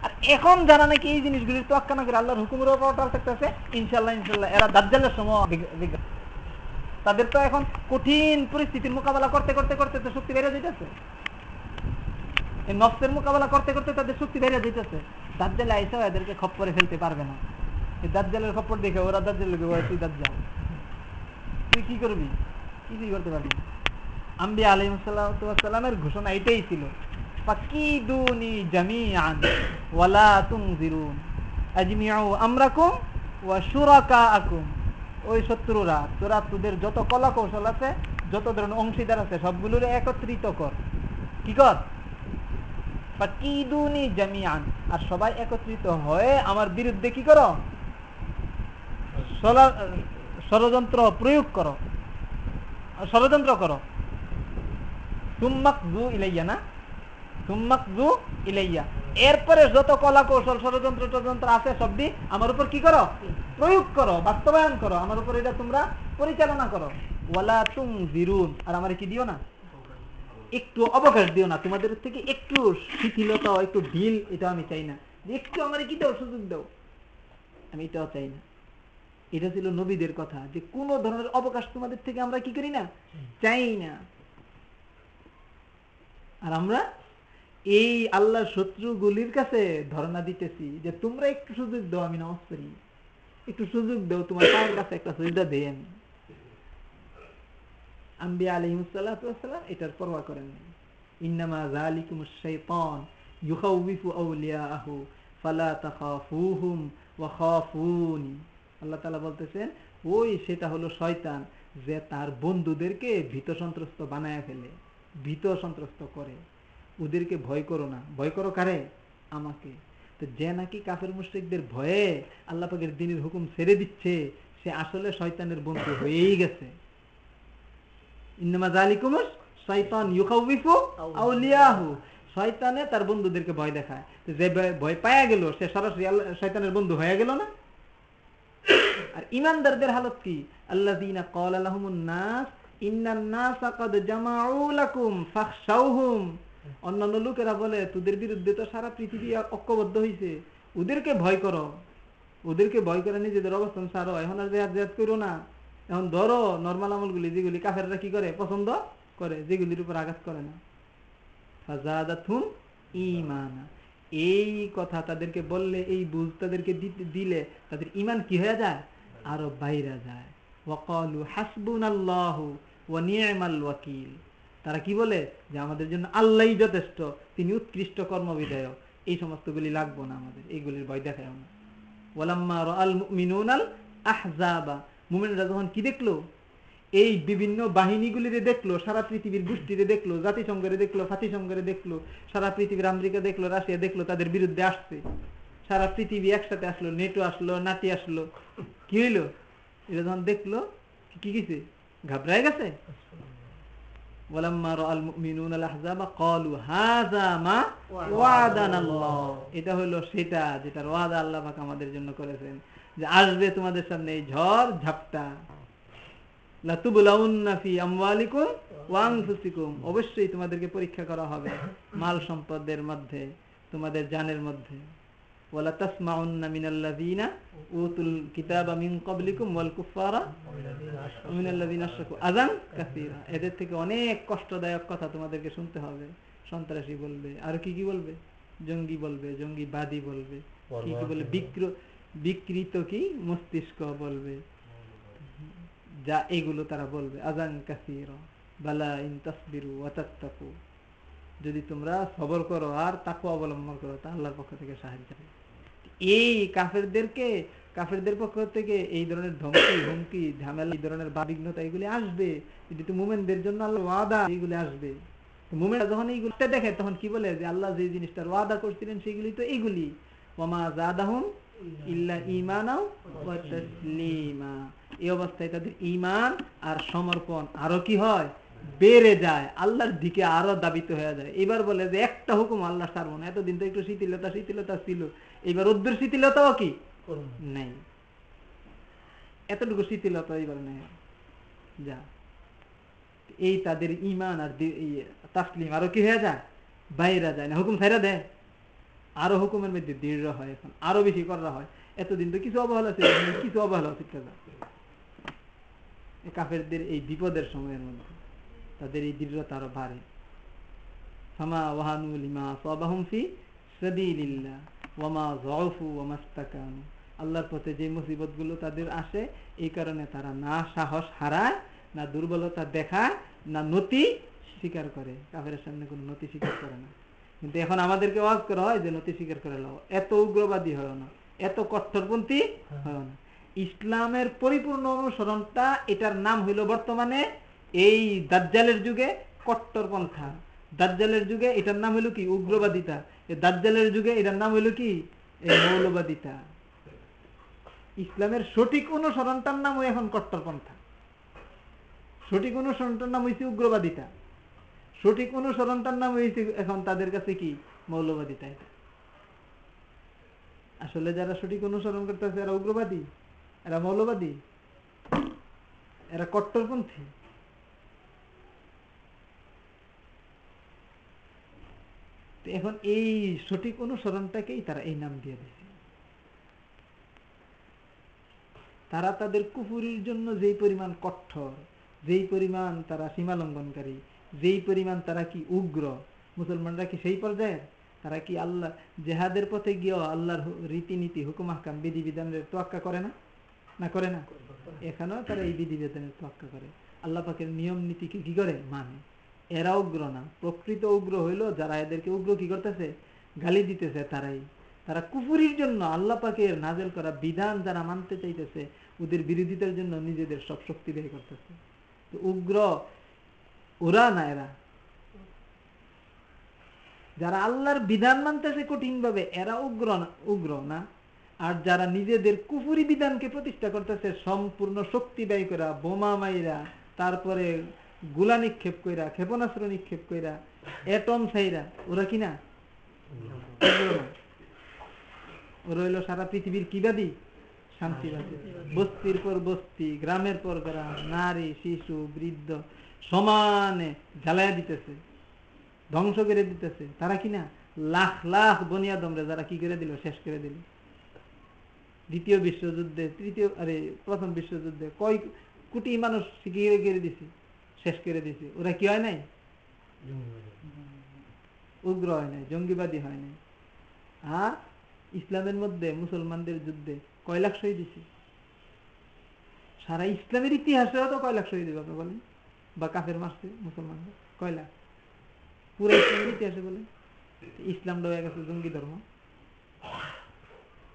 আর এখন যারা নাকি এই জিনিসগুলির তোয়াক্কা না করে আল্লাহর হুকুমের উপর থাকতেছে ইনশাল্লাহ ইনশাল্লাহ এরা দাজ্জালের সময় তাদের তো এখন কঠিন পরিস্থিতির মোকাবেলা করতে করতে করতে তো শক্তি বেড়ে যেতেছে এই নফসের মোকাবেলা করতে করতে তাদের শক্তি বেড়ে যেতেছে দাজ্জালে আইসা এদেরকে খপ্পরে ফেলতে পারবে না। এই দাজ্জালের খপ্পর দেখে ওরা দাজ্জাল তুই দাজ্জাল। তুই কি করবি? কিছুই করতে পারবি আম্বিয়া আলাইসাল্লামের ঘোষণা এটাই ছিল। তোদের যত কলা কৌশল আছে, যত ধরনের অংশীদার আছে, সবগুলোর একত্রিত কর। কি কর? আর সবাই একত্রিত হয়ে আমার বিরুদ্ধে কি করো? ষড়যন্ত্র প্রয়োগ করো। ষড়যন্ত্র করো। এরপরে যত কলা কৌশল ষড়যন্ত্র টযন্ত্র আছে সবদি আমার উপর কি করো? প্রয়োগ করো, বাস্তবায়ন করো। আমার উপর এটা তোমরা পরিচালনা করো। ওয়ালা তুম জিরুন আর আমার কি দিও না? একটু অবকাশ দিও না। তোমাদের থেকে একটু শিথিলতা, একটু ঢিল, এটা আমি চাই না। একটু আমার কি দাও, সুযোগ দাও। আমি এটাও চাই না। এটা ছিল নবীদের কথা যে কোন ধরনের অবকাশ তোমাদের থেকে আমরা কি করি না? চাই না। আর আমরা এই আল্লাহ শত্রুগুলির কাছে ধর্ণা দিতেছি যে তোমরা একটু সুযোগ দাও, আমি নামাজ পড়ি। একটু সুযোগ দাও, তোমার পায়ের কাছে একটা সুবিধা দেয় আমি আম্বিয়া আলহিমসাল্লাম এটার পরোয়া করেন। যে তার বন্ধুদেরকে ভীত সন্ত্রস্ত বানায় ফেলে। ভীত সন্ত্রস্ত করে। ওদেরকে ভয় করো না। ভয় করো কারে? আমাকে। তো যে নাকি কাফের মুশ্রিকদের ভয়ে আল্লাহ পাকের দিনের হুকুম ছেড়ে দিচ্ছে, সে আসলে শয়তানের বন্ধু হয়েই গেছে। তার বন্ধুদেরকে ভয় দেখায়। যে ভয় পায়া গেল, সে সরাসরি শয়তানের বন্ধু হয়ে গেল না। আর ইমানদারদের হালত কি? আল্লাহ নাস ইন্নান অন্যান্য লোকেরা বলে, তোদের বিরুদ্ধে তো সারা পৃথিবী ঐক্যবদ্ধ হয়েছে ওদেরকে ভয় করো। ওদেরকে ভয় করে নিজেদের অবস্থান ছাড়ো। এখন আর জেহাদ জেহাদ করো না। এখন ধরো নর্মাল আমলগুলি যেগুলি কাফেররা কি করে? পছন্দ করে, যেগুলির উপর আঘাত করে না। ইমানা এই কথা তাদেরকে বললে, এই বুঝ তাদেরকে দিলে তাদের ইমান কি হয়ে যায়? আরও বাইরা যায়। তারা কি বলে? যে আমাদের জন্য আল্লাহই যথেষ্ট, তিনি উৎকৃষ্ট কর্মবিধায়ক। এই সমস্তগুলি লাগবো না আমাদের এইগুলির ভয় দেখায় রাআল মুমিনুনাল আহজাবা। মুমিনরা যখন কি দেখল? এই বিভিন্ন বাহিনীগুলিরে দেখল, সারা পৃথিবীর গোষ্ঠীরে দেখল, জাতিসংঘরে দেখল জাতিসংঘরে দেখল, সারা পৃথিবীর আমেরিকা দেখল, রাশিয়া দেখল, তাদের বিরুদ্ধে আসছে। সারা পৃথিবী একসাথে আসলো, নেটো আসলো, নাতি আসলো। কি হইল? এটা যখন দেখল, কি গেছে ঘাবড়ায় গেছে? এটা হলো সেটা যেটার ওয়াদা আল্লাহ আমাদের জন্য করেছেন, যে আসবে তোমাদের সামনে এই ঝড় ঝাপটা। অবশ্যই তোমাদেরকে পরীক্ষা করা হবে মাল সম্পদের মধ্যে, তোমাদের জানের মধ্যে। এদের থেকে অনেক কষ্টদায়ক কথা তোমাদেরকে শুনতে হবে। সন্ত্রাসী বলবে। আর কি কি বলবে? জঙ্গি বলবে, জঙ্গিবাদী বলবে। কি কি বলবে? বিকৃত কি? মস্তিষ্ক বলবে। যা এগুলো তারা বলবে। আজান কাসির। বালা ইন যদি তোমরা সবর করো আর তাকু অবলম্বন করো, তা আল্লাহর পক্ষ থেকে সাহায্য এই কাফেরদেরকে, কাফেরদের পক্ষ থেকে এই ধরনের ধমকি, হুমকি, ঝামেলা, এই ধরনের বাবিঘ্নতা এগুলি আসবে। কিন্তু মুমেনদের জন্য আল্লাহ ওয়াদা এগুলি আসবে। মুমেনরা যখন এইগুলো দেখে, তখন কি বলে? যে আল্লাহ যে জিনিসটার ওয়াদা করছিলেন সেগুলি তো এইগুলি জাদাহুম ইল্লা ইমানাও এই অবস্থায় তাদের ইমান আর সমর্পণ আরও কি হয়? বেড়ে যায়। আল্লাহর দিকে আরও দাবিত হয়ে যায়। এবার বলে যে একটা হুকুম আল্লাহ সারবো না। এতদিন তো একটু শিথিলতা শিথিলতা ছিল। এবার ওদের শিথিলতাও কি? নাই। এতটুকু শিথিলতা এবার নেই। যা। এই তাদের ইমান আর তাসলিম আরও কি হয়ে যায়? বাইরা যায় না। হুকুম ছাইরা দেয়। আরও হুকুমের মধ্যে দৃঢ় হয় এখন। আরও বেশি করা হয়। এতদিন তো কিছু অবহেলা ছিল কিছু অবহেলা যায় কাফেরদের এই বিপদের সময়ের মধ্যে তাদের এই দৃঢ়তা আরও বাড়ে। ফামা ওয়াহানু লিমা সাবাহুম ফি সাবিলিল্লাহ ওয়ামা আল্লাহর পথে যে মুসিবতগুলো তাদের আসে, এই কারণে তারা না সাহস হারায়, না দুর্বলতা দেখায়, না নতি স্বীকার করে। কাফের সামনে কোনো নতি স্বীকার করে না। কিন্তু এখন আমাদেরকে ওয়াজ করা হয় যে নতি স্বীকার করে লাও। এত উগ্রবাদী হয় না। এত কট্টরপন্থী হয় না। ইসলামের পরিপূর্ণ অনুসরণটা এটার নাম হইল বর্তমানে এই দাজ্জালের যুগে কট্টরপন্থা। দাজ্জালের যুগে এটার নাম হইল কি? উগ্রবাদিতা। দাজ্জালের যুগে এটার নাম হইল কি? মৌলবাদিতা। ইসলামের সঠিক অনুসরণটার নাম এখন কট্টরপন্থা। সঠিক অনুসরণটার নাম হয়েছে উগ্রবাদিতা। সঠিক অনুসরণটার নাম হয়েছে এখন তাদের কাছে কি? মৌলবাদিতা আসলে যারা সঠিক অনুসরণ করতেছে, এরা উগ্রবাদী? এরা মৌলবাদী? এরা কট্টরপন্থী? এখন এই সঠিক অনুসরণটাকেই তারা এই নাম দিয়ে দিচ্ছে তারা তাদের কুফুরির জন্য যেই পরিমাণ কঠোর, যেই পরিমাণ তারা সীমা লঙ্ঘনকারী যেই পরিমাণ তারা কি উগ্র, মুসলমানরা কি সেই পর্যায়ের? তারা কি আল্লাহ, জেহাদের পথে গিয়েও আল্লাহর রীতিনীতি হুকুম হাকাম বিধি বিধানের তোয়াক্কা করে না? না করে না? এখানেও তারা এই বিধি বিধানের তোয়াক্কা করে। আল্লাহ পাকের নিয়ম নীতিকে কি করে? মানে। এরা উগ্র না। প্রকৃত উগ্র হইল যারা এদেরকে উগ্র কি করতেছে? গালি দিতেছে তারাই। তারা কুফুরির জন্য আল্লাহ পাকের নাজেল করা বিধান যারা মানতে চাইতেছে, ওদের বিরোধিতার জন্য নিজেদের সব শক্তি ব্যয় করতেছে। তো উগ্র, ওরা না এরা। যারা আল্লাহর বিধান মানতেছে কঠিন ভাবে এরা উগ্র উগ্র না। আর যারা নিজেদের কুফুরি বিধানকে প্রতিষ্ঠা করতেছে, সম্পূর্ণ শক্তি ব্যয় করা বোমা মাইরা, তারপরে গুলা নিক্ষেপ কইরা, ক্ষেপণাস্ত্র নিক্ষেপ কইরা, এটম সাইরা ওরা কিনা? ওরা হইল সারা পৃথিবীর কিবাদী শান্তিবাদী বস্তির পর বস্তি, গ্রামের পর গ্রাম, নারী, শিশু, বৃদ্ধ, সমানে জ্বালায়া দিতেছে, ধ্বংস করে দিতেছে। তারা কিনা? লাখ লাখ বনিয়াদমরে যারা কি করে দিল? শেষ করে দিল। দ্বিতীয় বিশ্বযুদ্ধে, তৃতীয়, আরে প্রথম বিশ্বযুদ্ধে কয় কোটি মানুষ শিখিয়ে করে দিছে। শেষ করে দিছে। ওরা কি হয় নাই? উগ্র হয় নাই জঙ্গিবাদী হয় নাই। আর ইসলামের মধ্যে মুসলমানদের যুদ্ধে কয় লাখ শহীদ দিছে সারা ইসলামের ইতিহাসেও তো কয় লাখ শহীদ দিবে আপনি বলেন। বা কাফের মারছে মুসলমানদের কয় লাখ? পুরো ইসলামের ইতিহাসে বলে ইসলামটা হয়ে গেছে জঙ্গি ধর্ম।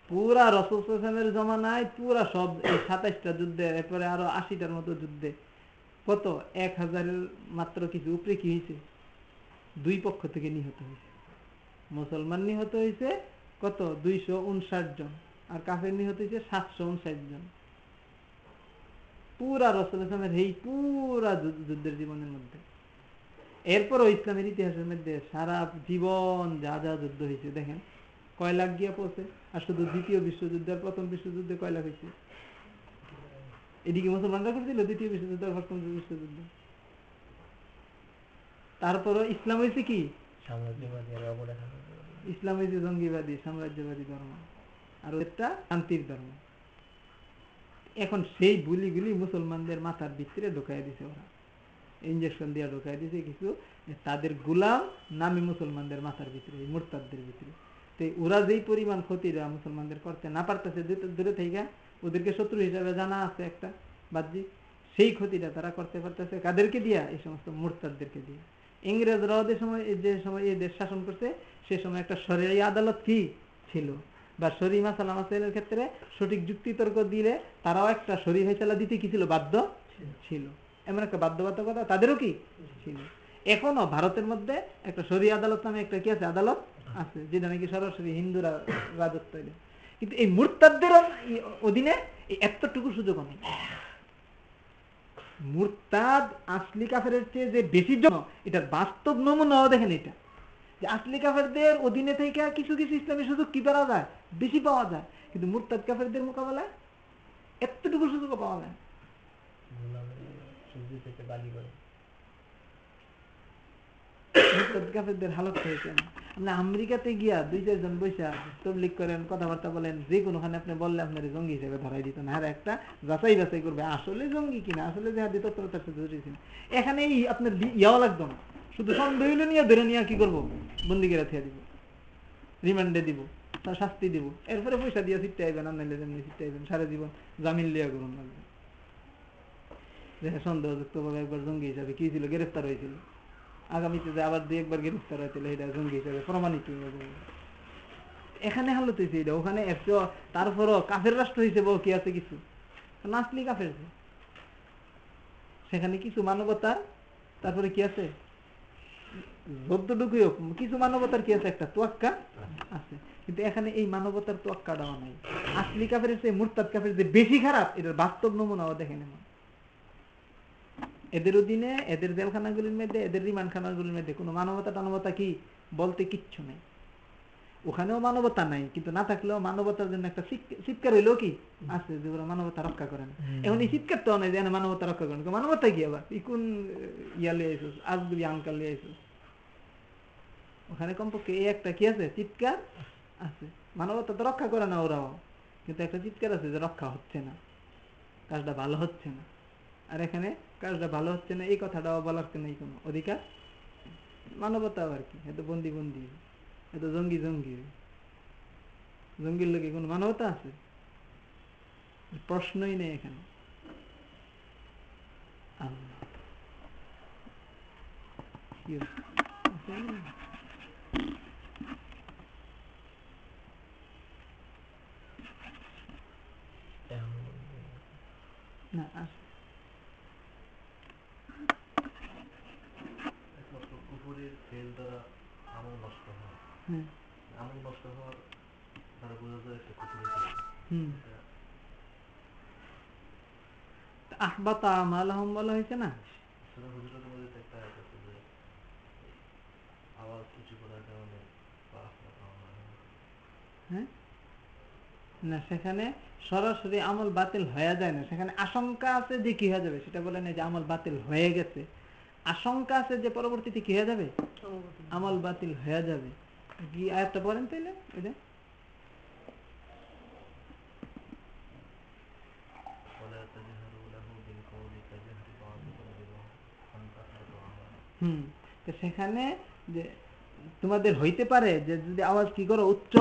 পুরা রসুলের জমানায় পুরা সব এই সাতাইশটা যুদ্ধে এরপরে আরও আশিটার মতো যুদ্ধে কত? এক হাজারের মাত্র কিছু উপরে কি হয়েছে? দুই পক্ষ থেকে নিহত হয়েছে। মুসলমান নিহত হয়েছে কত? দুইশো উনষাট জন। আর কাফের নিহত হয়েছে সাতশো উনষাট জন। পুরা রসুল ইসলামের এই পুরা যুদ্ধের জীবনের মধ্যে। এরপরও ইসলামের ইতিহাসের মধ্যে সারা জীবন যা যা যুদ্ধ হয়েছে, দেখেন কয় লাখ গিয়া পৌঁছে আর শুধু দ্বিতীয় বিশ্বযুদ্ধ আর প্রথম বিশ্বযুদ্ধে কয় লাখ হয়েছে। এদিকে মুসলমানরা করছিল দ্বিতীয় বিশ্বযুদ্ধ আর প্রথম বিশ্বযুদ্ধ তারপরও ইসলাম হয়েছে কি? ইসলাম হয়েছে জঙ্গিবাদী সাম্রাজ্যবাদী ধর্ম। আর একটা শান্তির ধর্ম। এখন সেই বুলিগুলি মুসলমানদের মাথার ভিতরে ঢোকাই দিছে ওরা। ইঞ্জেকশন দিয়ে ঢোকাই দিছে কিছু তাদের গুলাম নামে মুসলমানদের মাথার ভিতরে মোরতাদের ভিতরে। তো ওরা যেই পরিমাণ ক্ষতিটা মুসলমানদের করতে না পারতেছে দূরে থেকে ওদেরকে শত্রু হিসাবে জানা আছে একটা বাহ্যিক। সেই ক্ষতিটা তারা করতে পারতেছে। কাদেরকে দিয়া? এই সমস্ত মোরতাদদেরকে দিয়ে। ইংরেজরা ওদের সময় যে সময় এই দেশ শাসন করছে, সে সময় একটা সরকারি আদালত কি ছিল? বা শরী মাসালা ক্ষেত্রে সঠিক যুক্তিতর্ক দিলে তারাও একটা শরী ফেসলা দিতে কি ছিল? বাধ্য ছিল। এমন একটা বাধ্যবাধকতা তাদেরও কি ছিল? এখনও ভারতের মধ্যে একটা শরী আদালত নামে একটা কি আছে? আদালত আছে, যেটা নাকি সরাসরি হিন্দুরা রাজত্ব কিন্তু এই মুরতাদদের অধীনে এতটুকু সুযোগ নেই মুরতাদ আসলি কাফের চেয়ে যে বেশি জন্য এটার বাস্তব নমুনাও দেখেন এটা। যে আসলি কাফেরদের অধীনে থেকে কিছু কিছু ইসলামী সুযোগ কি পাওয়া যায়? বেশি পাওয়া যায়। কিন্তু মুরতাদ কাফেরদের মোকাবেলায় এতটুকু সুযোগ পাওয়া যায় কাফেরদের হালত হয়েছে আপনি আমেরিকাতে গিয়া দুই চারজন বৈশা তবলিক করেন, কথাবার্তা বলেন, যে কোনোখানে আপনি বললে আপনার জঙ্গি হিসেবে ধরাই দিত না। আর একটা যাচাই বাছাই করবে, আসলে জঙ্গি কিনা আসলে যে হাতে তৎপরতার সাথে জড়িয়েছেন এখানে আপনার ইয়াও লাগতো না। শুধু সন্দেহ নিয়ে, ধরে নিয়ে কি করব? বন্দি করে থিয়া দিব, রিমান্ডে দিব, তার শাস্তি দিব। এরপরে পয়সা দিয়ে ছিটতে আইবেন আনাইলে যেমনি ছিটতে আইবেন, সারা জীবন জামিন লিয়া করুন লাগবে। যে সন্দেহযুক্ত ভাবে একবার জঙ্গি হিসাবে কি ছিল? গ্রেফতার হয়েছিল। আগামীতে যে আবার দুই একবার গ্রেফতার হয়েছিল এটা জঙ্গি হিসাবে প্রমাণিত এখানে হালত হয়েছে এটা ওখানে একশো তারপরও কাফের রাষ্ট্র হিসেবেও কি আছে কিছু? নাচলি কাফের সেখানে কিছু মানবতা তারপরে কি আছে? যতটুকুই হোক, কিছু মানবতার কি আছে? একটা তোয়াক্কা আছে। কিন্তু এখানে এই মানবতার তোয়াক্কাটাও নাই। আসলি কাফের চেয়ে মুরতাদ কাফের যে বেশি খারাপ, এটার বাস্তব নমুনাও দেখেন এমন। এদের অধীনে এদের জেলখানাগুলির মধ্যে এদের রিমান্ডখানাগুলির মধ্যে কোনো মানবতা টানবতা কি বলতে কিচ্ছু নেই। ওখানেও মানবতা নাই কিন্তু না থাকলেও মানবতার জন্য একটা চিৎকার হইলেও কি? আছে যে ওরা মানবতা রক্ষা করেন এখন এই চিৎকার তো নাই যে মানবতা রক্ষা করেন মানবতা কি আবার? কোন ইয়া লিয়ে আইসো আজগুলি আঙ্কাল লিয়ে আইসো ওখানে কমপক্ষে এই একটা কি আছে? চিৎকার আছে। মানবতা তো রক্ষা করে না ওরাও। কিন্তু একটা চিৎকার আছে যে রক্ষা হচ্ছে না। কাজটা ভালো হচ্ছে না। আর এখানে কাজটা ভালো হচ্ছে না এই কথাটাও বলার নেই কোনো অধিকার। মানবতা আর কি? এত বন্দি বন্দি এত জঙ্গি জঙ্গি। জঙ্গির লোকে কোনো মানবতা আছে? প্রশ্নই নেই এখানে। না আছে কুফুরের ফেল দ্বারা আমল নষ্ট হয় নষ্ট হওয়ার দ্বারা বোঝা যায় একটা কুফুরের হুম। আহবাত আমালহম বলা হয়েছে না? সুরা হুজুরের মধ্যে একটা আয়াত আছে যে আওয়াজ কিছু করার কারণে বা আহবাত আমালহম। হ্যাঁ? না সেখানে সরাসরি আমল বাতিল হয়ে যায় না। সেখানে আশঙ্কা আছে যে কি হয়ে যাবে? সেটা বলে না যে আমল বাতিল হয়ে গেছে। আশঙ্কা আছে যে পরবর্তীতে কি হয়ে যাবে? আমল বাতিল হয়ে যাবে। জি আয়াতটা বলেন সেখানে যে তোমাদের হইতে পারে যে যদি আওয়াজ কি করো, উচ্চ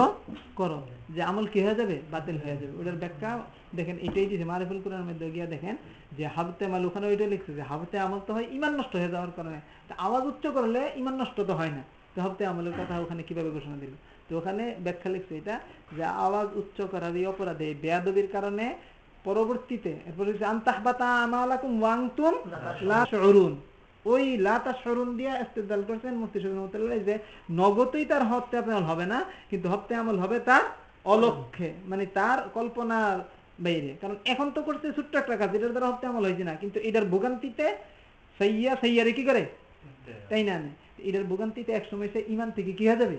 করো। যে আমল কি হয়ে যাবে? বাতিল হয়ে যাবে। ওটার ব্যাখ্যা দেখেন, এটাই যে মারিফুল কোরআন মধ্যে গিয়া দেখেন, যে হাবতে মাল, ওখানে ওইটা লিখছে যে হাবতে আমল তো হয়, ইমান নষ্ট হয়ে যাওয়ার কারণে। আওয়াজ উচ্চ করলে ইমান নষ্ট তো হয় না। তো হাবতে আমলের কথা ওখানে কীভাবে ঘোষণা দিল? তো ওখানে ব্যাখ্যা লিখছে এটা যে আওয়াজ উচ্চ করার এই অপরাধে বেয়াদবির কারণে পরবর্তীতে এরপর ওই লাতা স্মরণ দিয়ে ইস্তেদলাল করছেন মুফতি যে নগদই তার হপ্তে আমল হবে না কিন্তু হপ্তে আমল হবে তার অলক্ষ্যে মানে তার কল্পনার বাইরে। কারণ এখন তো করছে ছোট্ট একটা কাজ এটার দ্বারা হপ্তে আমল হয়েছে না কিন্তু এটার ভোগান্তিতে সাইয়া সাইয়ারে কি করে? তাই না না? এটার ভোগান্তিতে একসময় সে ইমান থেকে কি হয়ে যাবে?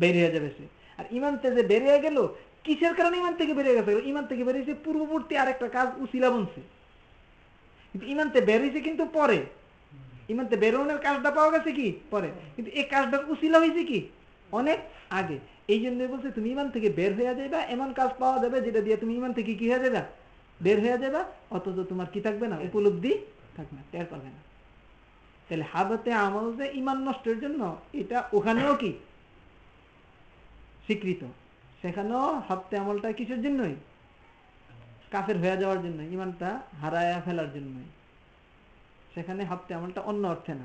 বের হয়ে যাবে সে। আর ইমান থেকে যে বেরিয়ে গেল, কিসের কারণে ইমান থেকে বেরিয়ে গেছে? ইমান থেকে বেরিয়েছে পূর্ববর্তী আরেকটা কাজ উসিলা বনছে। কিন্তু ইমানতে বেরিয়েছে কিন্তু পরে। ইমানতে বেরোনোর কাজটা পাওয়া গেছে কি? পরে। কিন্তু এই কাজটার উসিলা হয়েছে কি? অনেক আগে। এই জন্য বলছে, তুমি ইমান থেকে বের হয়ে যাবে এমন কাজ পাওয়া যাবে যেটা দিয়ে তুমি ইমান থেকে কি হয়ে যাবে বের হয়ে যাবে অথচ তোমার কি থাকবে না? উপলব্ধি থাকবে না, টের পাবে না। তাহলে হাবতে আমল যে ইমান নষ্টের জন্য এটা ওখানেও কি? স্বীকৃত। সেখানেও হাবতে আমলটা কিসের জন্যই? কাফের হয়ে যাওয়ার জন্য ইমানটা হারায়া ফেলার জন্যই। সেখানে হাবতে আমলটা অন্য অর্থে না।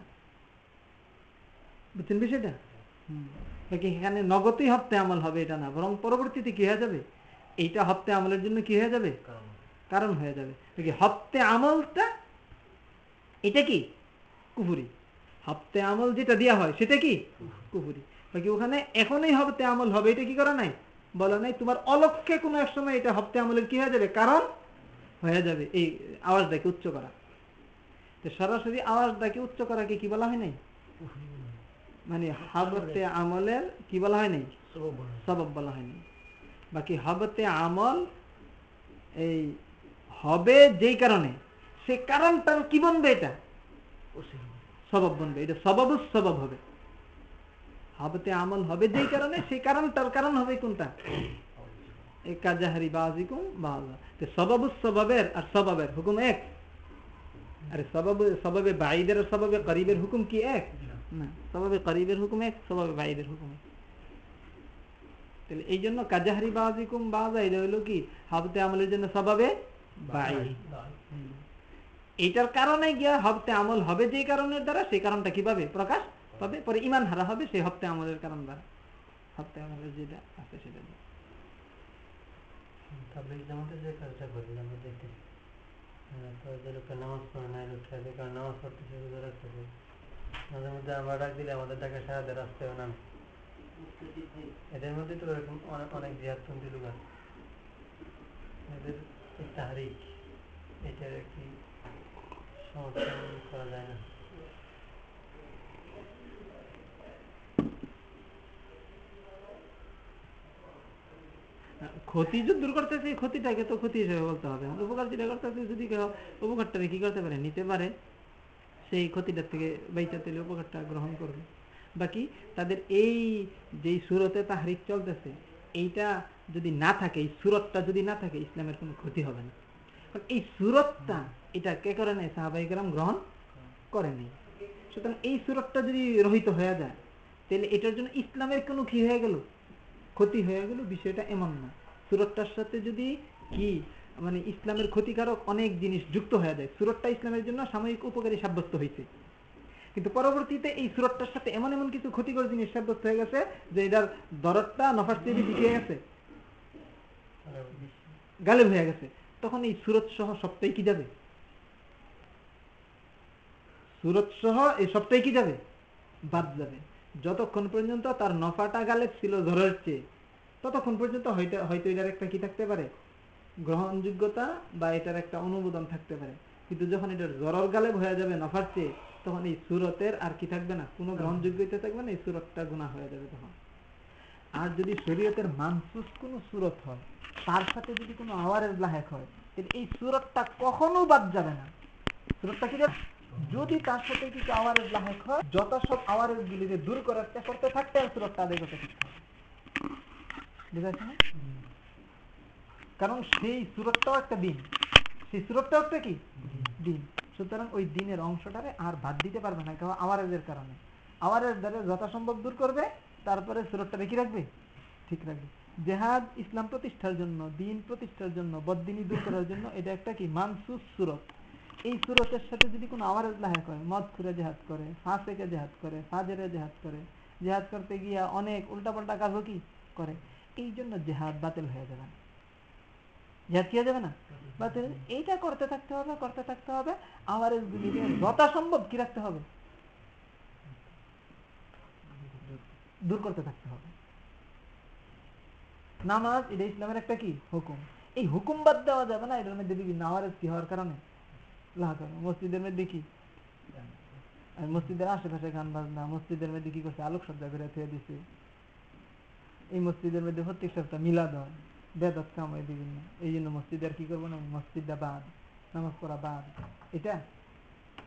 বুঝছেন বিষয়টা? হুম। নাকি এখানে নগদই হপ্তে আমল হবে এটা না। বরং পরবর্তীতে কি হয়ে যাবে? এইটা হপ্তে আমলের জন্য কি হয়ে যাবে? কারণ। কারণ হয়ে যাবে। নাকি হপ্তে আমলটা এটা কি? কুফুরি হপ্তে আমল যেটা দেওয়া হয় সেটা কি? কুফুরি বাকি ওখানে এখনই হপ্তে আমল হবে এটা কি করা নাই? বলা নাই তোমার অলক্ষ্যে কোনো এক সময় এটা হপ্তে আমলের কি হয়ে যাবে? কারণ? হয়ে যাবে এই আওয়াজটাকে উচ্চ করা। তো সরাসরি আওয়াজটাকে উচ্চ করাকে কি বলা হয় নাই? মানে হাবতে আমলের কি বলা হয় নাই? সবব বলা হয়নি বাকি হবতে আমল এই হবে যেই কারণে। সে কারণটা কি বনবে এটা? বনবে এটা হবে। আমল হবে যেই কারণে, সেই কারণ হবে কোনটা? আর হুকুম এক। আরে বাইদের আর করিবের হুকুম কি এক? না করিবের হুকুম এক সবাবে বাইদের হুকুম এক। তাহলে এই জন্য কাজাহারি বাজিকুম বাজা, এটা হইল কি? হাবতে আমলের জন্য সবাবে বাই হুম। এইটার কারণে গিয়া হপ্তে আমল হবে যে কারণের দ্বারা সেই কারণটা কীভাবে? প্রকাশ পাবে পরে ইমান হারা হবে সেই হপ্তে আমলের কারণ দ্বারা। হপ্তে আমলের যেটা আছে সেটা। যে কাজটা আমরা দেখি আহ, তো যে লোকটা নামাজ পড়ে না নামাজ মাঝে মধ্যে দিলে আমাদের সারা এদের মধ্যে তো এরকম অনেক অনেক এদের তাহারিক এটার ক্ষতি যদি দূর করতেছে এই ক্ষতিটাকে তো ক্ষতি হিসেবে বলতে হবে। উপকার যেটা করতেছে যদি কেউ উপকারটাকে কি করতে পারে, নিতে পারে, সেই ক্ষতিটার থেকে বেঁচে তেলে উপকারটা গ্রহণ করবে। বাকি তাদের এই যেই সুরতে তাহারিক চলতেছে, এইটা যদি না থাকে, এই সুরতটা যদি না থাকে, ইসলামের কোনো ক্ষতি হবে না। এই সুরতটা এটা কে করে নাই সাহাবাহিকরাম গ্রহণ করে নাই সুতরাং এই সুরতটা যদি রহিত হয়ে যায় তাহলে এটার জন্য ইসলামের কোনো কি হয়ে গেল? ক্ষতি হয়ে গেল? বিষয়টা এমন না। সুরতটার সাথে যদি কি মানে ইসলামের ক্ষতিকারক অনেক জিনিস যুক্ত হয়ে যায় সুরতটা ইসলামের জন্য সাময়িক উপকারী সাব্যস্ত হয়েছে। কিন্তু পরবর্তীতে এই সুরতটার সাথে এমন এমন কিছু ক্ষতিকর জিনিস সাব্যস্ত হয়ে গেছে যে এটার দরদটা নফার থেকে দিকে গেছে। গালেব হয়ে গেছে। তখন এই সুরত সহ সবটাই কি যাবে? সুরত সহ এই সবটাই কি যাবে? বাদ যাবে। যতক্ষণ পর্যন্ত তার নফাটা গালে ছিল ধরার চেয়ে, ততক্ষণ পর্যন্ত হয়তো এটার একটা কি থাকতে পারে? গ্রহণযোগ্যতা বা এটার একটা অনুমোদন থাকতে পারে। কিন্তু যখন এটার জরর গালেব হয়ে যাবে নফার চেয়ে, তখন এই সুরতের আর কি থাকবে না? কোনো গ্রহণযোগ্যতা থাকবে না, এই সুরতটা গুণা হয়ে যাবে তখন। আর যদি শরীয়তের মানসুস কোনো সুরত হয়, তার সাথে যদি কোনো আওয়ারের লাহেক হয় এই সুরতটা কখনো বাদ যাবে না। সুরতটা কি যাবে? যদি তার সাথে কিছু আওয়ারের লাহেক হয় যত সব আওয়ারের গুলিকে দূর করার করতে থাকতে সুরতটা আদায় করতে থাকতে হবে বুঝা না কারণ সেই সুরতটাও একটা দিন। সেই সুরতটাও একটা কি? দিন। সুতরাং ওই দিনের অংশটারে আর বাদ দিতে পারবে না কারণ আওয়ারেজের কারণে। আওয়ারের দ্বারা যথাসম্ভব দূর করবে, তারপরে সুরতটা কি রাখবে? ঠিক রাখবে। জেহাদ, ইসলাম প্রতিষ্ঠার জন্য, দিন প্রতিষ্ঠার জন্য বদিনী দূর করার জন্য, এটা একটা কি? মানসুস সুরত। এই সুরতের সাথে যদি কোনো আওয়ারেজ লাহেক হয় মদ খুরে জেহাদ করে ফাঁসেকে জেহাদ করে, ফাজেরে জেহাদ করে, জেহাদ করতে গিয়া অনেক উল্টাপাল্টা কাজও কি করে? এই জন্য জেহাদ বাতিল হয়ে যাবে না। জেহাদ কি যাবে না? বাতিল। এইটা করতে থাকতে হবে, করতে থাকতে হবে। আওয়ারেজ গুলিকে যথাসম্ভব কি রাখতে হবে? দূর করতে থাকতে হবে। নামাজ, এটা ইসলামের একটা কি? হুকুম। এই হুকুম বাদ দেওয়া যাবে না, এটার মধ্যে বিভিন্ন আওয়ারেজ কি হওয়ার কারণে? করে মসজিদের মধ্যে কি? আর মসজিদের আশেপাশে গান বাজনা, মসজিদের মধ্যে কি করছে? আলোক সজ্জা করে থুয়ে দিছে। এই মসজিদের মধ্যে প্রত্যেক সপ্তাহ মিলাদ হয়, বেদাত কাম হয় বিভিন্ন। এই জন্য মসজিদে আর কি করব না? মসজিদটা বাদ, নামাজ পড়া বাদ। এটা?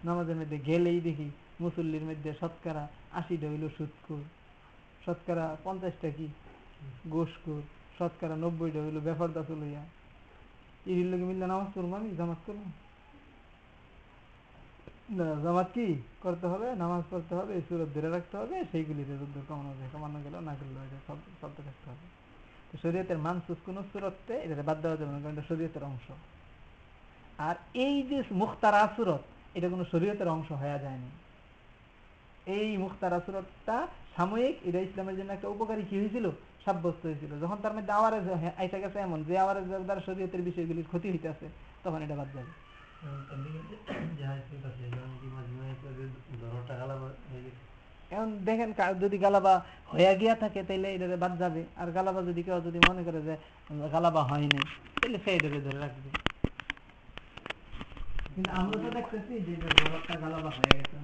নামাজের মধ্যে গেলেই দেখি মুসল্লির মধ্যে শতকরা আশিটা হইল সুৎকুর শতকরা পঞ্চাশটা কি? গোসকুর শতকরা নব্বইটা হইল ব্যাপার দাস লইয়া এই লোকে মিললে নামাজ পড়ব আমি? জামাত করব? জামাত কি করতে হবে? নামাজ পড়তে হবে সুরত ধরে রাখতে হবে, সেইগুলি রোদ্দুর কমানো যায়, কমানো গেল না গেল এটা সব চলতে থাকতে হবে। তো শরীয়তের মানসুস কোন সুরতে এটা বাদ দেওয়া যাবে না, কারণ এটা শরীয়তের অংশ। আর এই যে মুখতারা সুরত, এটা কোনো শরীয়তের অংশ হয়ে যায়নি। এই মুখতারা সুরতটা সাময়িক, এটা ইসলামের জন্য একটা উপকারী কি হয়েছিল? সাব্যস্ত হয়েছিল। যখন তার মধ্যে আওয়ারেজ আইসা গেছে এমন, যে আওয়ারেজ দ্বারা শরীয়তের বিষয়গুলির ক্ষতি হইতেছে, তখন এটা বাদ যাবে। এখন দেখেন যদি গালাবা হইয়া গিয়া থাকে তাহলে এটাতে বাদ যাবে। আর গালাবা যদি কেউ যদি মনে করে যে, গালাবা হয় নাই তাহলে সে এটাকে ধরে রাখবে। কিন্তু আমরা তো দেখতেছি যে গালাবা হয়ে গেছে।